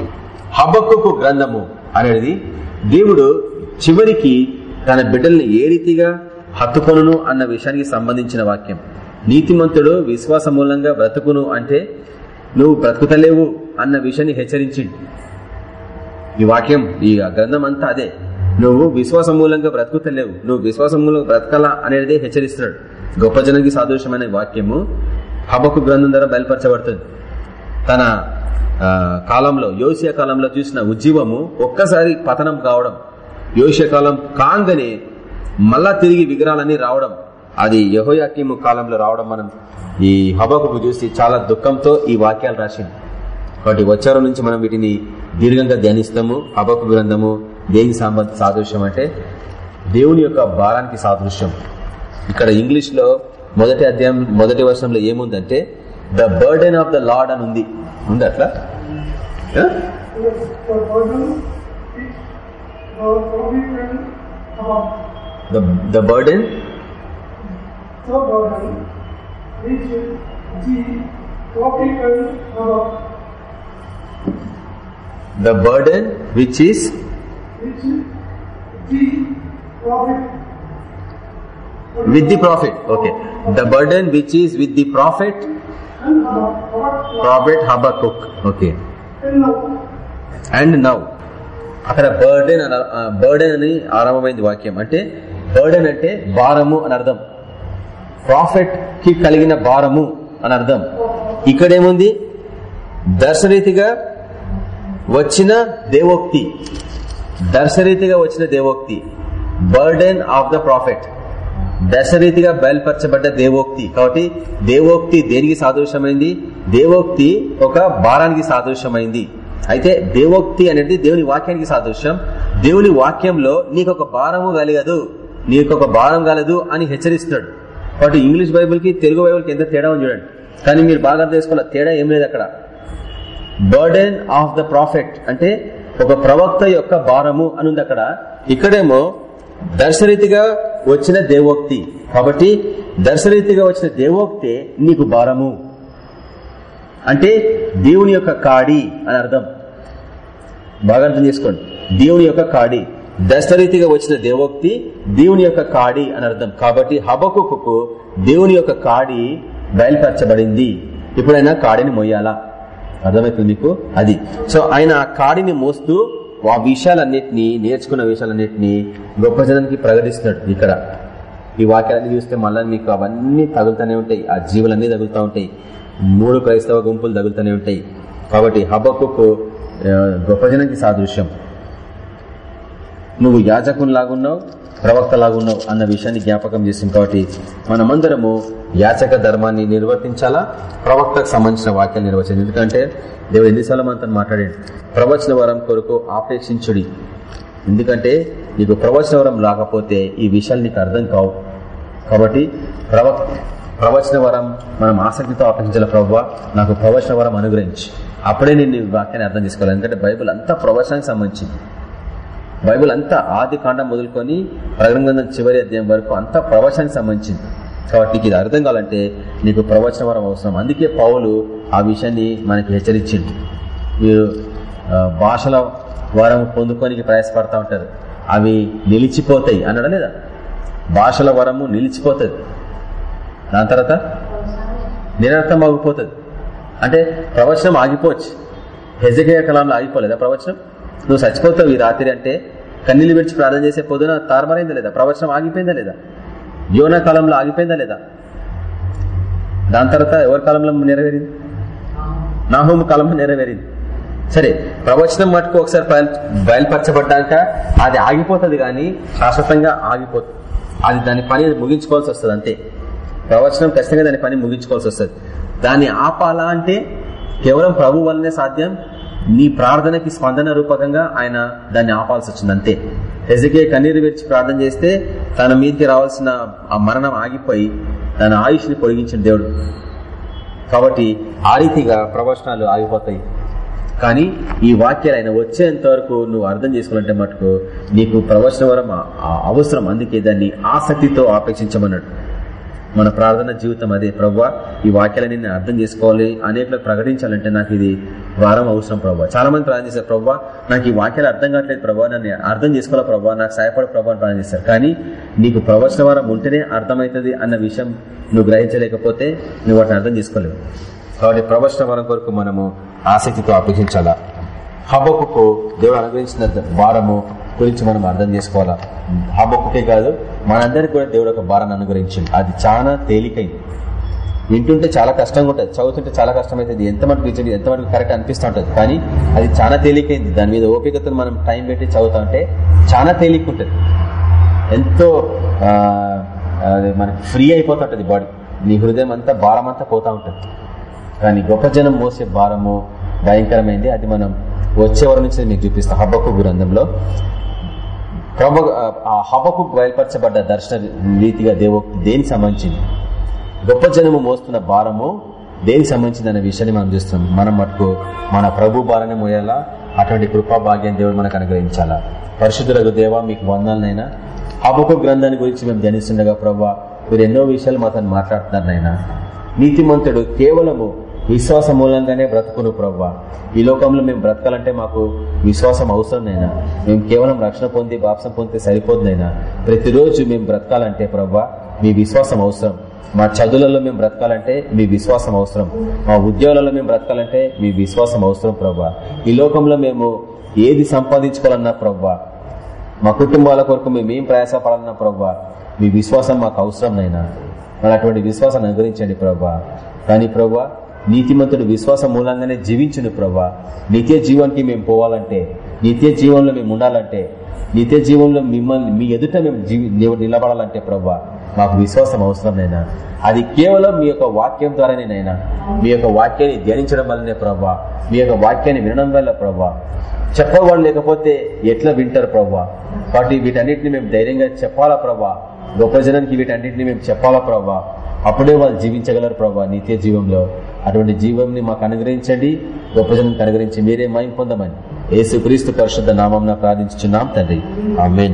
హబక్కు గ్రంథము అనేది దేవుడు చివరికి తన బిడ్డల్ని ఏ రీతిగా హత్తుకొను అన్న విషయానికి సంబంధించిన వాక్యం. నీతిమంతుడు విశ్వాస మూలంగా బ్రతుకును అంటే నువ్వు బ్రతుకుతలేవు అన్న విషయాన్ని హెచ్చరించింది. ఈ వాక్యం ఈ గ్రంథం అంతా అదే. నువ్వు విశ్వాసం మూలంగా బ్రతుకుతలేవు. నువ్వు విశ్వాస మూలంగా బ్రతకాలా అనేది హెచ్చరిస్తున్నాడు. గొప్ప జనకి సాదృశ్యమైన వాక్యము హబకు గ్రంథం ద్వారా బయలుపరచబడుతుంది. తన కాలంలో యోసియా కాలంలో చూసిన ఉజ్జీవము ఒక్కసారి పతనం కావడం యోష కాలం కాంగనే మళ్ళా తిరిగి విగ్రహాలన్నీ రావడం అది యహోయాకీము కాలంలో రావడం మనం ఈ హబకు చూసి చాలా దుఃఖంతో ఈ వాక్యాలు రాసింది. కాబట్టి వచ్చారం నుంచి మనం వీటిని దీర్ఘంగా ధ్యానిస్తాము. హబకు గ్రంథము దేనికి సంబంధ సాదృశ్యం అంటే దేవుని యొక్క భారానికి సాదృశ్యం. ఇక్కడ ఇంగ్లీష్లో మొదటి అధ్యాయం మొదటి వర్షంలో ఏముందంటే the burden of the lord అని ఉంది. ఉంది అట్లా? The the burden the burden which the provision of the burden which is which the prophet with the prophet okay the burden which is with the prophet and about what prophet Habakkuk okay and now. And now అక్కడ burden burden అని ఆరంభమైంది వాక్యం. అంటే burden అంటే భారము అని అర్థం. ప్రాఫిట్కి కలిగిన భారము అని అర్థం. ఇక్కడేముంది? దర్శరీతిగా వచ్చిన దేవోక్తి. దర్శరీతిగా వచ్చిన దేవోక్తి. బర్డెన్ ఆఫ్ ద ప్రాఫిట్ దశరీతిగా బయలుపరచబడ్డ దేవోక్తి. కాబట్టి దేవోక్తి దేనికి సాదృశ్యమైంది? దేవోక్తి ఒక భారానికి సాదృశ్యమైంది. అయితే దేవోక్తి అనేది దేవుని వాక్యానికి సాదృశ్యం. దేవుని వాక్యంలో నీకొక భారము కలగదు నీకొక భారం కలదు అని హెచ్చరిస్తున్నాడు. కాబట్టి ఇంగ్లీష్ బైబుల్కి తెలుగు బైబుల్కి ఎంత తేడా ఉంది చూడండి. కానీ మీరు బాగా అర్థం చేసుకోవాలి. తేడా ఏం లేదు అక్కడ. బర్డెన్ ఆఫ్ ద ప్రాఫెట్ అంటే ఒక ప్రవక్త యొక్క భారము అని ఉంది అక్కడ. ఇక్కడేమో దర్శరీతిగా వచ్చిన దేవోక్తి. కాబట్టి దర్శరీతిగా వచ్చిన దేవోక్తే నీకు భారము. అంటే దేవుని యొక్క కాడి అని అర్థం. బాగా అర్థం చేసుకోండి. దేవుని యొక్క కాడి. దశరీతిగా వచ్చిన దేవోక్తి దేవుని యొక్క కాడి అని అర్థం. కాబట్టి హబకుకు దేవుని యొక్క కాడి బయలుపరచబడింది. ఇప్పుడైనా కాడిని మోయాలా? అర్థమవుతుంది మీకు? అది. సో ఆయన ఆ కాడిని మోస్తూ ఆ విషయాలన్నింటినీ నేర్చుకున్న విషయాలన్నింటినీ గొప్ప జనానికి ప్రకటిస్తున్నాడు ఇక్కడ. ఈ వాక్యాలన్నీ చూస్తే మళ్ళీ మీకు అవన్నీ తగులుతూనే ఉంటాయి. ఆ జీవులన్నీ తగులుతూ ఉంటాయి. మూడు క్రైస్తవ గుంపులు తగులుతూనే ఉంటాయి. కాబట్టి హబకు గొప్ప జనానికి సాదృశ్యం. నువ్వు యాజకునిలాగున్నావు ప్రవక్తలాగున్నావు అన్న విషయాన్ని జ్ఞాపకం చేసింది కాబట్టి మనమందరము యాచక ధర్మాన్ని నిర్వర్తించాలా? ప్రవక్తకు సంబంధించిన వాక్యాలు నిర్వచించాలి. ఎందుకంటే దేవుడు ఎన్నిసార్లు మనతో మాట్లాడాడు? ప్రవచన వరం కొరకు ఆపేక్షించుడి. ఎందుకంటే నీకు ప్రవచన వరం రాకపోతే ఈ విషయాలు నీకు అర్థం కావు. కాబట్టి ప్రవక్ ప్రవచన వరం మనం ఆసక్తితో ఆపేక్షించాలి? ప్రవ్వ నాకు ప్రవచన వరం అనుగ్రహించి. అప్పుడే నేను వాక్యాన్ని అర్థం చేసుకోవాలి. ఎందుకంటే బైబుల్ అంతా ప్రవచనానికి సంబంధించింది. బైబుల్ అంతా ఆది కాండం మొదలుకొని ప్రకటన చివరి అధ్యాయం వరకు అంతా ప్రవచనానికి సంబంధించింది. కాబట్టి నీకు ఇది అర్థం కావాలంటే నీకు ప్రవచన వరం అవసరం. అందుకే పౌలు ఆ విషయాన్ని మనకి హెచ్చరించింది మీరు భాషల వరం పొందుకోనికి ప్రయాసపడతా ఉంటారు. అవి నిలిచిపోతాయి అన్నాడా లేదా? భాషల వరము నిలిచిపోతుంది. దాని తర్వాత నిరర్థం ఆగిపోతుంది. అంటే ప్రవచనం ఆగిపోవచ్చు. హెజకేయ కళంలో ఆగిపోలేదా ప్రవచనం? నువ్వు చచ్చిపోతావు ఈ రాత్రి అంటే కన్నీళ్ళు విడిచి ప్రార్థన చేసే పొద్దున తారమరైందా లేదా? ప్రవచనం ఆగిపోయిందా లేదా? యోనా కాలంలో ఆగిపోయిందా లేదా? దాని తర్వాత ఎవరి కాలంలో నెరవేరింది? నాహోము కాలంలో నెరవేరింది. సరే ప్రవచనం మటుకు ఒకసారి బయలు బయలుపరచబడ్డాక అది ఆగిపోతుంది కానీ శాశ్వతంగా ఆగిపోతుంది అది దాని పని ముగించుకోవాల్సి వస్తుంది అంతే. ప్రవచనం ఖచ్చితంగా దాని పని ముగించుకోవాల్సి వస్తుంది. దాన్ని ఆపాలా అంటే కేవలం ప్రభు వల్లనే సాధ్యం నీ ప్రార్థనకి స్పందన రూపకంగా ఆయన దాన్ని ఆపాల్సి వచ్చింది అంతే ఎజకే కన్నీరు విడిచి ప్రార్థన చేస్తే తన మీదకి రావాల్సిన ఆ మరణం ఆగిపోయి తన ఆయుష్ని పొడిగించిన దేవుడు. కాబట్టి ఆ రీతిగా ప్రవచనాలు ఆగిపోతాయి. కానీ ఈ వాక్యాలు ఆయన వచ్చేంత వరకు నువ్వు అర్థం చేసుకోవాలంటే మటుకు నీకు ప్రవచన వరం అవసరం. అందుకే దాన్ని ఆసక్తితో ఆపేక్షించమన్నాడు. మన ప్రార్థన జీవితం అదే. ప్రవ్వా ఈ వాక్యాలని నేను అర్థం చేసుకోవాలి అనేకలకు ప్రకటించాలంటే నాకు ఇది వారం అవసరం ప్రవ్వా. చాలా మంది ప్రార్థన చేశారు ప్రవ్వా నాకు ఈ వాక్యాలు అర్థం కావట్లేదు ప్రభావ నన్ను అర్థం చేసుకోవాలి ప్రభావ నాకు సహాయపడే ప్రభావం అని ప్రార్థన చేశారు. కానీ నీకు ప్రవచన వారం ఉంటేనే అర్థమవుతుంది అన్న విషయం నువ్వు గ్రహించలేకపోతే నువ్వు వాటిని అర్థం చేసుకోలేవు. కాబట్టి ప్రవచన వరం కొరకు మనము ఆసక్తితో అపేక్షించాలా? హబకుకు దేవుడు అనుగ్రహించిన వారము గురించి మనం అర్థం చేసుకోవాలా? హబకుకే కాదు మనందరికి కూడా దేవుడు ఒక భారాన్ని అనుగ్రహించింది అది చాలా తేలికైంది. వింటుంటే చాలా కష్టంగా ఉంటుంది. చదువుతుంటే చాలా కష్టమైతుంది. ఎంత మటుకు నిజం ఎంత మటుకు కరెక్ట్ అనిపిస్తూ ఉంటుంది. కానీ అది చాలా తేలికైంది. దాని మీద ఓపికతో మనం టైం పెట్టి చదువుతా ఉంటే చాలా తేలిక ఉంటుంది. ఎంతో అది మనకి ఫ్రీ అయిపోతుంటుంది బాడీ నీ హృదయం అంతా భారం అంతా పోతూ ఉంటుంది. కానీ గొప్ప జనం మోసే భారము భయంకరమైంది. అది మనం వచ్చే వారి నుంచి మీకు చూపిస్తాం. హబ్బకు గ్రంథంలో ప్రభు ఆ హబకు బయలుపరచబడ్డ దర్శన రీతిగా దేవోక్తి దేనికి సంబంధించింది? గొప్ప జనము మోస్తున్న భారము దేనికి సంబంధించింది అనే విషయాన్ని మనం చూస్తున్నాం. మనం మటుకు మన ప్రభు భారాన్ని మోయాలా? అటువంటి కృపా భాగ్యం దేవుడు మనకు అనుగ్రహించాలా? పరిశుద్ధులకు దేవ మీకు వందాలనైనా హబకు గ్రంథాన్ని గురించి మేము ధ్యానిస్తుండగా ప్రభు మీరు ఎన్నో విషయాలు మాతో మాట్లాడుతున్నారు నాయన నీతిమంతుడు కేవలము విశ్వాస మూలంగానే బ్రతుకును ప్రవ్వా. ఈ లోకంలో మేము బ్రతకాలంటే మాకు విశ్వాసం అవసరం నైనా మేము కేవలం రక్షణ పొంది బాప్సం పొందితే సరిపోతుందైనా. ప్రతిరోజు మేము బ్రతకాలంటే ప్రవ్వా మీ విశ్వాసం అవసరం. మా చదువులలో మేము బ్రతకాలంటే మీ విశ్వాసం అవసరం. మా ఉద్యోగాలలో మేము బ్రతకాలంటే మీ విశ్వాసం అవసరం ప్రవ్వా. ఈ లోకంలో మేము ఏది సంపాదించుకోవాలన్నా ప్రవ్వా మా కుటుంబాల కొరకు మేము ఏం ప్రయాసపడాలన్నా ప్రవ్వా మీ విశ్వాసం మాకు అవసరం నైనా మరి అటువంటి విశ్వాసాన్ని అనుగ్రహించండి ప్రభా కానీ ప్రవ్వా నీతిమంతుడు విశ్వాస మూలంగానే జీవించును ప్రభా. నిత్య జీవానికి మేము పోవాలంటే నిత్య జీవంలో మేము ఉండాలంటే నిత్య జీవంలో మిమ్మల్ని మీ ఎదుట మేము జీవి నిలబడాలంటే ప్రభా మాకు విశ్వాసం అవసరం నైనా. అది కేవలం మీ యొక్క వాక్యం ద్వారానేనైనా మీ యొక్క వాక్యాన్ని ధ్యానించడం వల్లనే ప్రభా. మీ యొక్క వాక్యాన్ని వినడం వల్ల ప్రభా. చెప్పవాళ్ళు లేకపోతే ఎట్లా వింటారు ప్రభా? కాబట్టి వీటన్నిటిని మేము ధైర్యంగా చెప్పాలా ప్రభా? గొప్ప జనానికి వీటన్నిటిని మేము చెప్పాలా ప్రభా? అప్పుడే వాళ్ళు జీవించగలరు ప్రభా నిత్య జీవంలో. అటువంటి జీవంని మాకు అనుగ్రహించండి గొప్ప జనానికి అనుగ్రహించి మీరే మయం పొందమని. ఏసుక్రీస్తు పరిశుద్ధ నామం ప్రార్థించున్నాం తండ్రి. ఆమెన్.